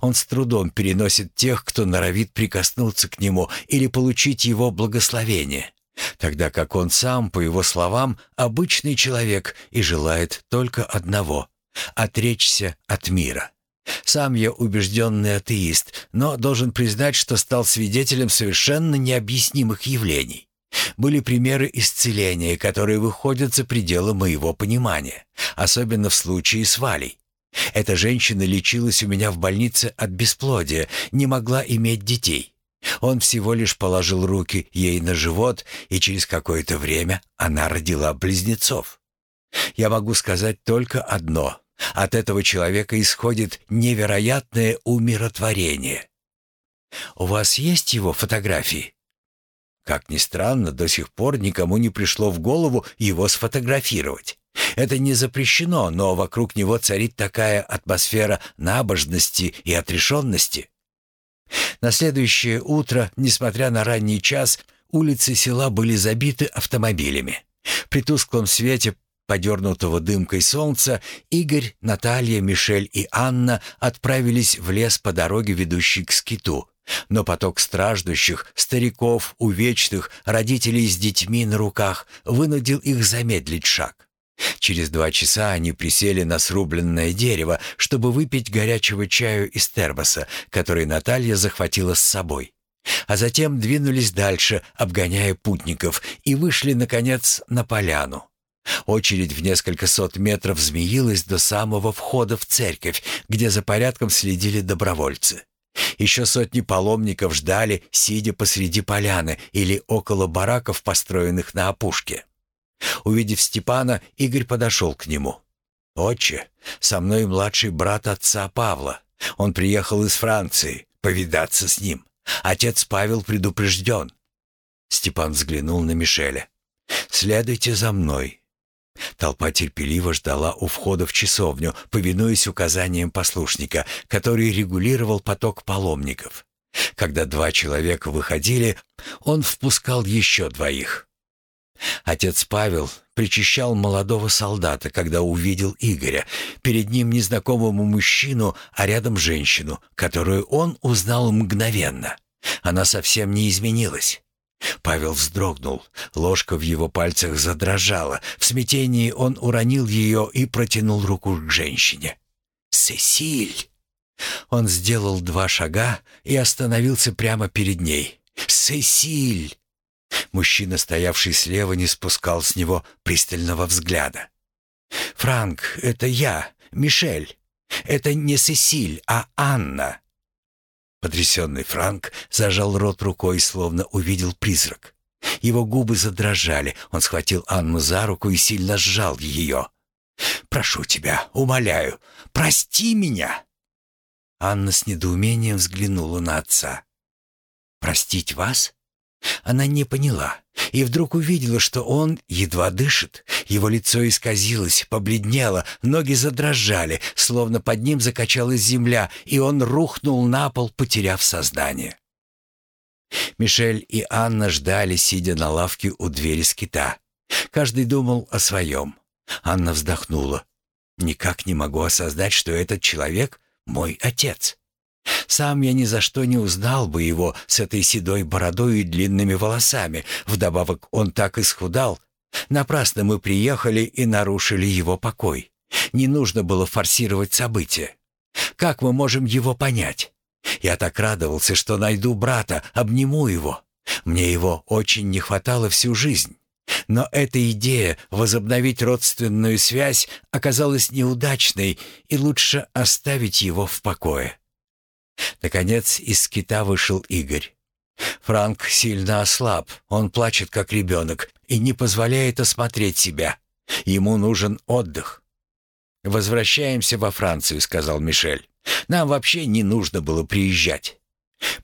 Он с трудом переносит тех, кто норовит прикоснуться к нему или получить его благословение, тогда как он сам, по его словам, обычный человек и желает только одного — отречься от мира. Сам я убежденный атеист, но должен признать, что стал свидетелем совершенно необъяснимых явлений. Были примеры исцеления, которые выходят за пределы моего понимания, особенно в случае с Валей. Эта женщина лечилась у меня в больнице от бесплодия, не могла иметь детей. Он всего лишь положил руки ей на живот, и через какое-то время она родила близнецов. Я могу сказать только одно. От этого человека исходит невероятное умиротворение. У вас есть его фотографии? Как ни странно, до сих пор никому не пришло в голову его сфотографировать. Это не запрещено, но вокруг него царит такая атмосфера набожности и отрешенности. На следующее утро, несмотря на ранний час, улицы села были забиты автомобилями. При тусклом свете подернутого дымкой солнца, Игорь, Наталья, Мишель и Анна отправились в лес по дороге, ведущей к скиту. Но поток страждущих, стариков, увечных, родителей с детьми на руках вынудил их замедлить шаг. Через два часа они присели на срубленное дерево, чтобы выпить горячего чаю из термоса, который Наталья захватила с собой. А затем двинулись дальше, обгоняя путников, и вышли, наконец, на поляну. Очередь в несколько сот метров змеилась до самого входа в церковь, где за порядком следили добровольцы. Еще сотни паломников ждали, сидя посреди поляны или около бараков, построенных на опушке. Увидев Степана, Игорь подошел к нему. «Отче, со мной младший брат отца Павла. Он приехал из Франции, повидаться с ним. Отец Павел предупрежден». Степан взглянул на Мишеля. «Следуйте за мной». Толпа терпеливо ждала у входа в часовню, повинуясь указаниям послушника, который регулировал поток паломников. Когда два человека выходили, он впускал еще двоих. Отец Павел причащал молодого солдата, когда увидел Игоря. Перед ним незнакомому мужчину, а рядом женщину, которую он узнал мгновенно. Она совсем не изменилась. Павел вздрогнул, ложка в его пальцах задрожала. В смятении он уронил ее и протянул руку к женщине. «Сесиль!» Он сделал два шага и остановился прямо перед ней. «Сесиль!» Мужчина, стоявший слева, не спускал с него пристального взгляда. «Франк, это я, Мишель. Это не Сесиль, а Анна». Потрясенный Франк зажал рот рукой, словно увидел призрак. Его губы задрожали. Он схватил Анну за руку и сильно сжал ее. «Прошу тебя, умоляю, прости меня!» Анна с недоумением взглянула на отца. «Простить вас? Она не поняла и вдруг увидела, что он едва дышит. Его лицо исказилось, побледнело, ноги задрожали, словно под ним закачалась земля, и он рухнул на пол, потеряв сознание. Мишель и Анна ждали, сидя на лавке у двери скита. Каждый думал о своем. Анна вздохнула. «Никак не могу осознать, что этот человек — мой отец». Сам я ни за что не узнал бы его с этой седой бородой и длинными волосами. Вдобавок он так исхудал. Напрасно мы приехали и нарушили его покой. Не нужно было форсировать события. Как мы можем его понять? Я так радовался, что найду брата, обниму его. Мне его очень не хватало всю жизнь. Но эта идея возобновить родственную связь оказалась неудачной, и лучше оставить его в покое. Наконец из скита вышел Игорь. Франк сильно ослаб, он плачет как ребенок и не позволяет осмотреть себя. Ему нужен отдых. «Возвращаемся во Францию», — сказал Мишель. «Нам вообще не нужно было приезжать».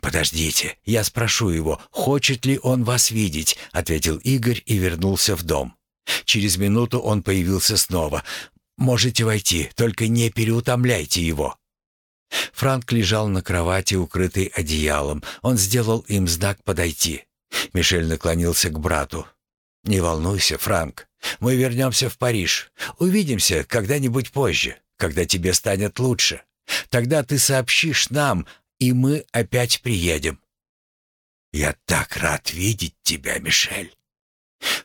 «Подождите, я спрошу его, хочет ли он вас видеть», — ответил Игорь и вернулся в дом. Через минуту он появился снова. «Можете войти, только не переутомляйте его». Франк лежал на кровати, укрытый одеялом. Он сделал им знак подойти. Мишель наклонился к брату. «Не волнуйся, Франк. Мы вернемся в Париж. Увидимся когда-нибудь позже, когда тебе станет лучше. Тогда ты сообщишь нам, и мы опять приедем». «Я так рад видеть тебя, Мишель».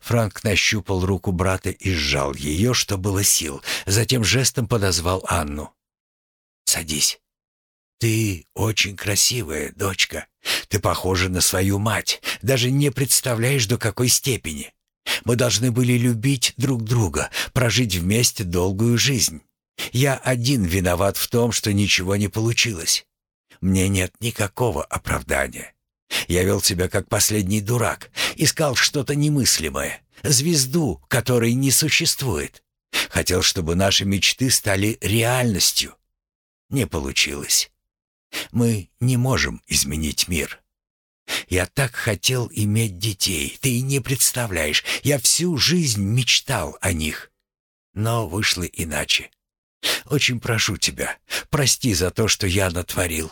Франк нащупал руку брата и сжал ее, что было сил. Затем жестом подозвал Анну. «Садись. Ты очень красивая, дочка. Ты похожа на свою мать. Даже не представляешь, до какой степени. Мы должны были любить друг друга, прожить вместе долгую жизнь. Я один виноват в том, что ничего не получилось. Мне нет никакого оправдания. Я вел себя как последний дурак, искал что-то немыслимое, звезду, которой не существует. Хотел, чтобы наши мечты стали реальностью. Не получилось. Мы не можем изменить мир. Я так хотел иметь детей, ты не представляешь. Я всю жизнь мечтал о них. Но вышло иначе. Очень прошу тебя, прости за то, что я натворил.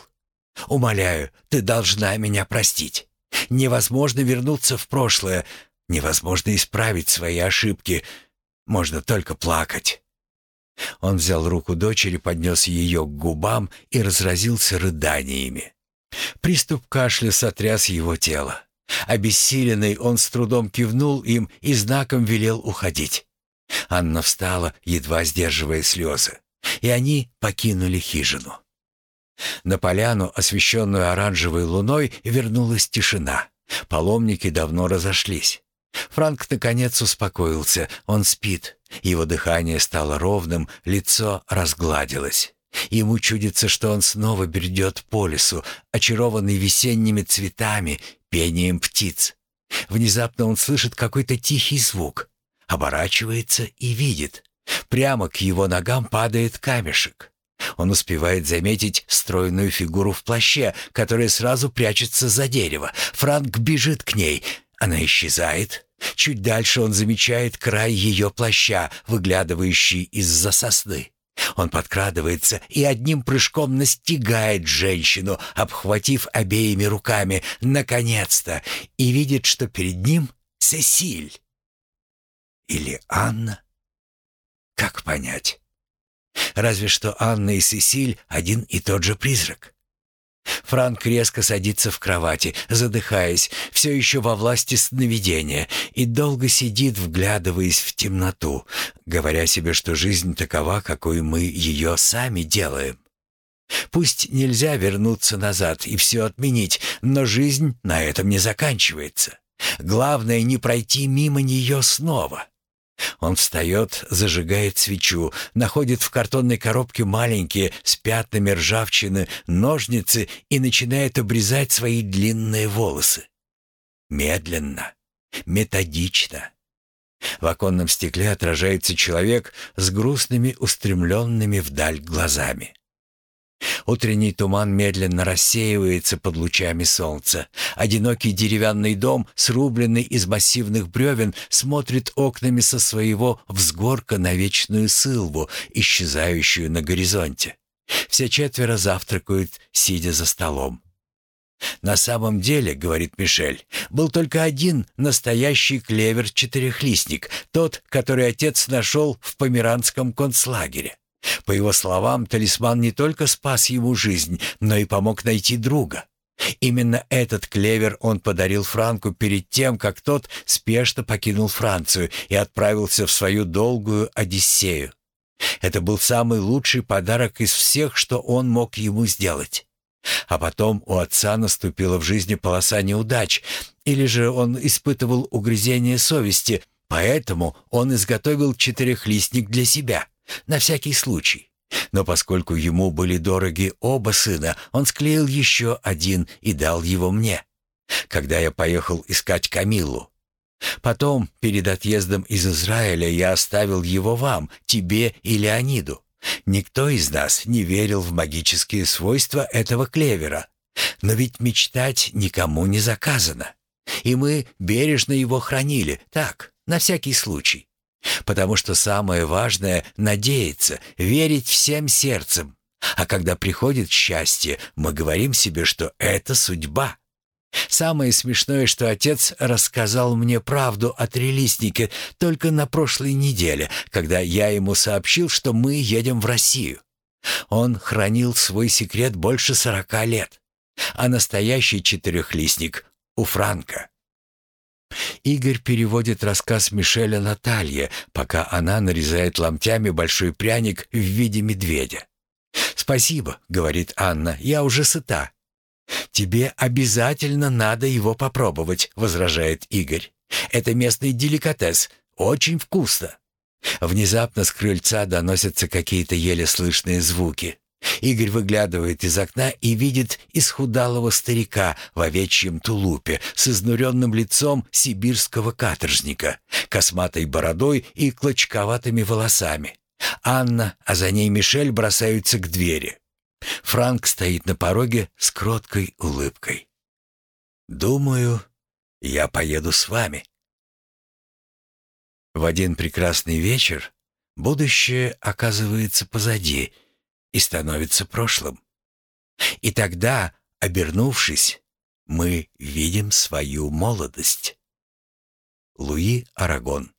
Умоляю, ты должна меня простить. Невозможно вернуться в прошлое, невозможно исправить свои ошибки. Можно только плакать. Он взял руку дочери, поднес ее к губам и разразился рыданиями. Приступ кашля сотряс его тело. Обессиленный, он с трудом кивнул им и знаком велел уходить. Анна встала, едва сдерживая слезы, и они покинули хижину. На поляну, освещенную оранжевой луной, вернулась тишина. Паломники давно разошлись. Франк наконец успокоился. Он спит. Его дыхание стало ровным, лицо разгладилось. Ему чудится, что он снова бредет по лесу, очарованный весенними цветами, пением птиц. Внезапно он слышит какой-то тихий звук, оборачивается и видит. Прямо к его ногам падает камешек. Он успевает заметить стройную фигуру в плаще, которая сразу прячется за дерево. Франк бежит к ней. Она исчезает. Чуть дальше он замечает край ее плаща, выглядывающий из-за сосны. Он подкрадывается и одним прыжком настигает женщину, обхватив обеими руками, наконец-то, и видит, что перед ним Сесиль. Или Анна? Как понять? Разве что Анна и Сесиль один и тот же призрак. Франк резко садится в кровати, задыхаясь, все еще во власти сновидения, и долго сидит, вглядываясь в темноту, говоря себе, что жизнь такова, какой мы ее сами делаем. Пусть нельзя вернуться назад и все отменить, но жизнь на этом не заканчивается. Главное не пройти мимо нее снова. Он встает, зажигает свечу, находит в картонной коробке маленькие с пятнами ржавчины ножницы и начинает обрезать свои длинные волосы. Медленно, методично. В оконном стекле отражается человек с грустными устремленными вдаль глазами. Утренний туман медленно рассеивается под лучами солнца. Одинокий деревянный дом, срубленный из массивных бревен, смотрит окнами со своего взгорка на вечную сылву, исчезающую на горизонте. Все четверо завтракают, сидя за столом. «На самом деле, — говорит Мишель, — был только один настоящий клевер-четырехлистник, тот, который отец нашел в померанском концлагере. По его словам, талисман не только спас ему жизнь, но и помог найти друга. Именно этот клевер он подарил Франку перед тем, как тот спешно покинул Францию и отправился в свою долгую Одиссею. Это был самый лучший подарок из всех, что он мог ему сделать. А потом у отца наступила в жизни полоса неудач, или же он испытывал угрызение совести, поэтому он изготовил четырехлистник для себя — на всякий случай. Но поскольку ему были дороги оба сына, он склеил еще один и дал его мне, когда я поехал искать Камилу. Потом, перед отъездом из Израиля, я оставил его вам, тебе и Леониду. Никто из нас не верил в магические свойства этого клевера. Но ведь мечтать никому не заказано. И мы бережно его хранили, так, на всякий случай. Потому что самое важное — надеяться, верить всем сердцем. А когда приходит счастье, мы говорим себе, что это судьба. Самое смешное, что отец рассказал мне правду о трелистнике только на прошлой неделе, когда я ему сообщил, что мы едем в Россию. Он хранил свой секрет больше сорока лет, а настоящий четырехлистник у Франка. Игорь переводит рассказ Мишеля Наталье, пока она нарезает ломтями большой пряник в виде медведя. «Спасибо», — говорит Анна, — «я уже сыта». «Тебе обязательно надо его попробовать», — возражает Игорь. «Это местный деликатес, очень вкусно». Внезапно с крыльца доносятся какие-то еле слышные звуки. Игорь выглядывает из окна и видит исхудалого старика в овечьем тулупе с изнуренным лицом сибирского каторжника, косматой бородой и клочковатыми волосами. Анна, а за ней Мишель бросаются к двери. Франк стоит на пороге с кроткой улыбкой. «Думаю, я поеду с вами». В один прекрасный вечер будущее оказывается позади и становится прошлым. И тогда, обернувшись, мы видим свою молодость. Луи Арагон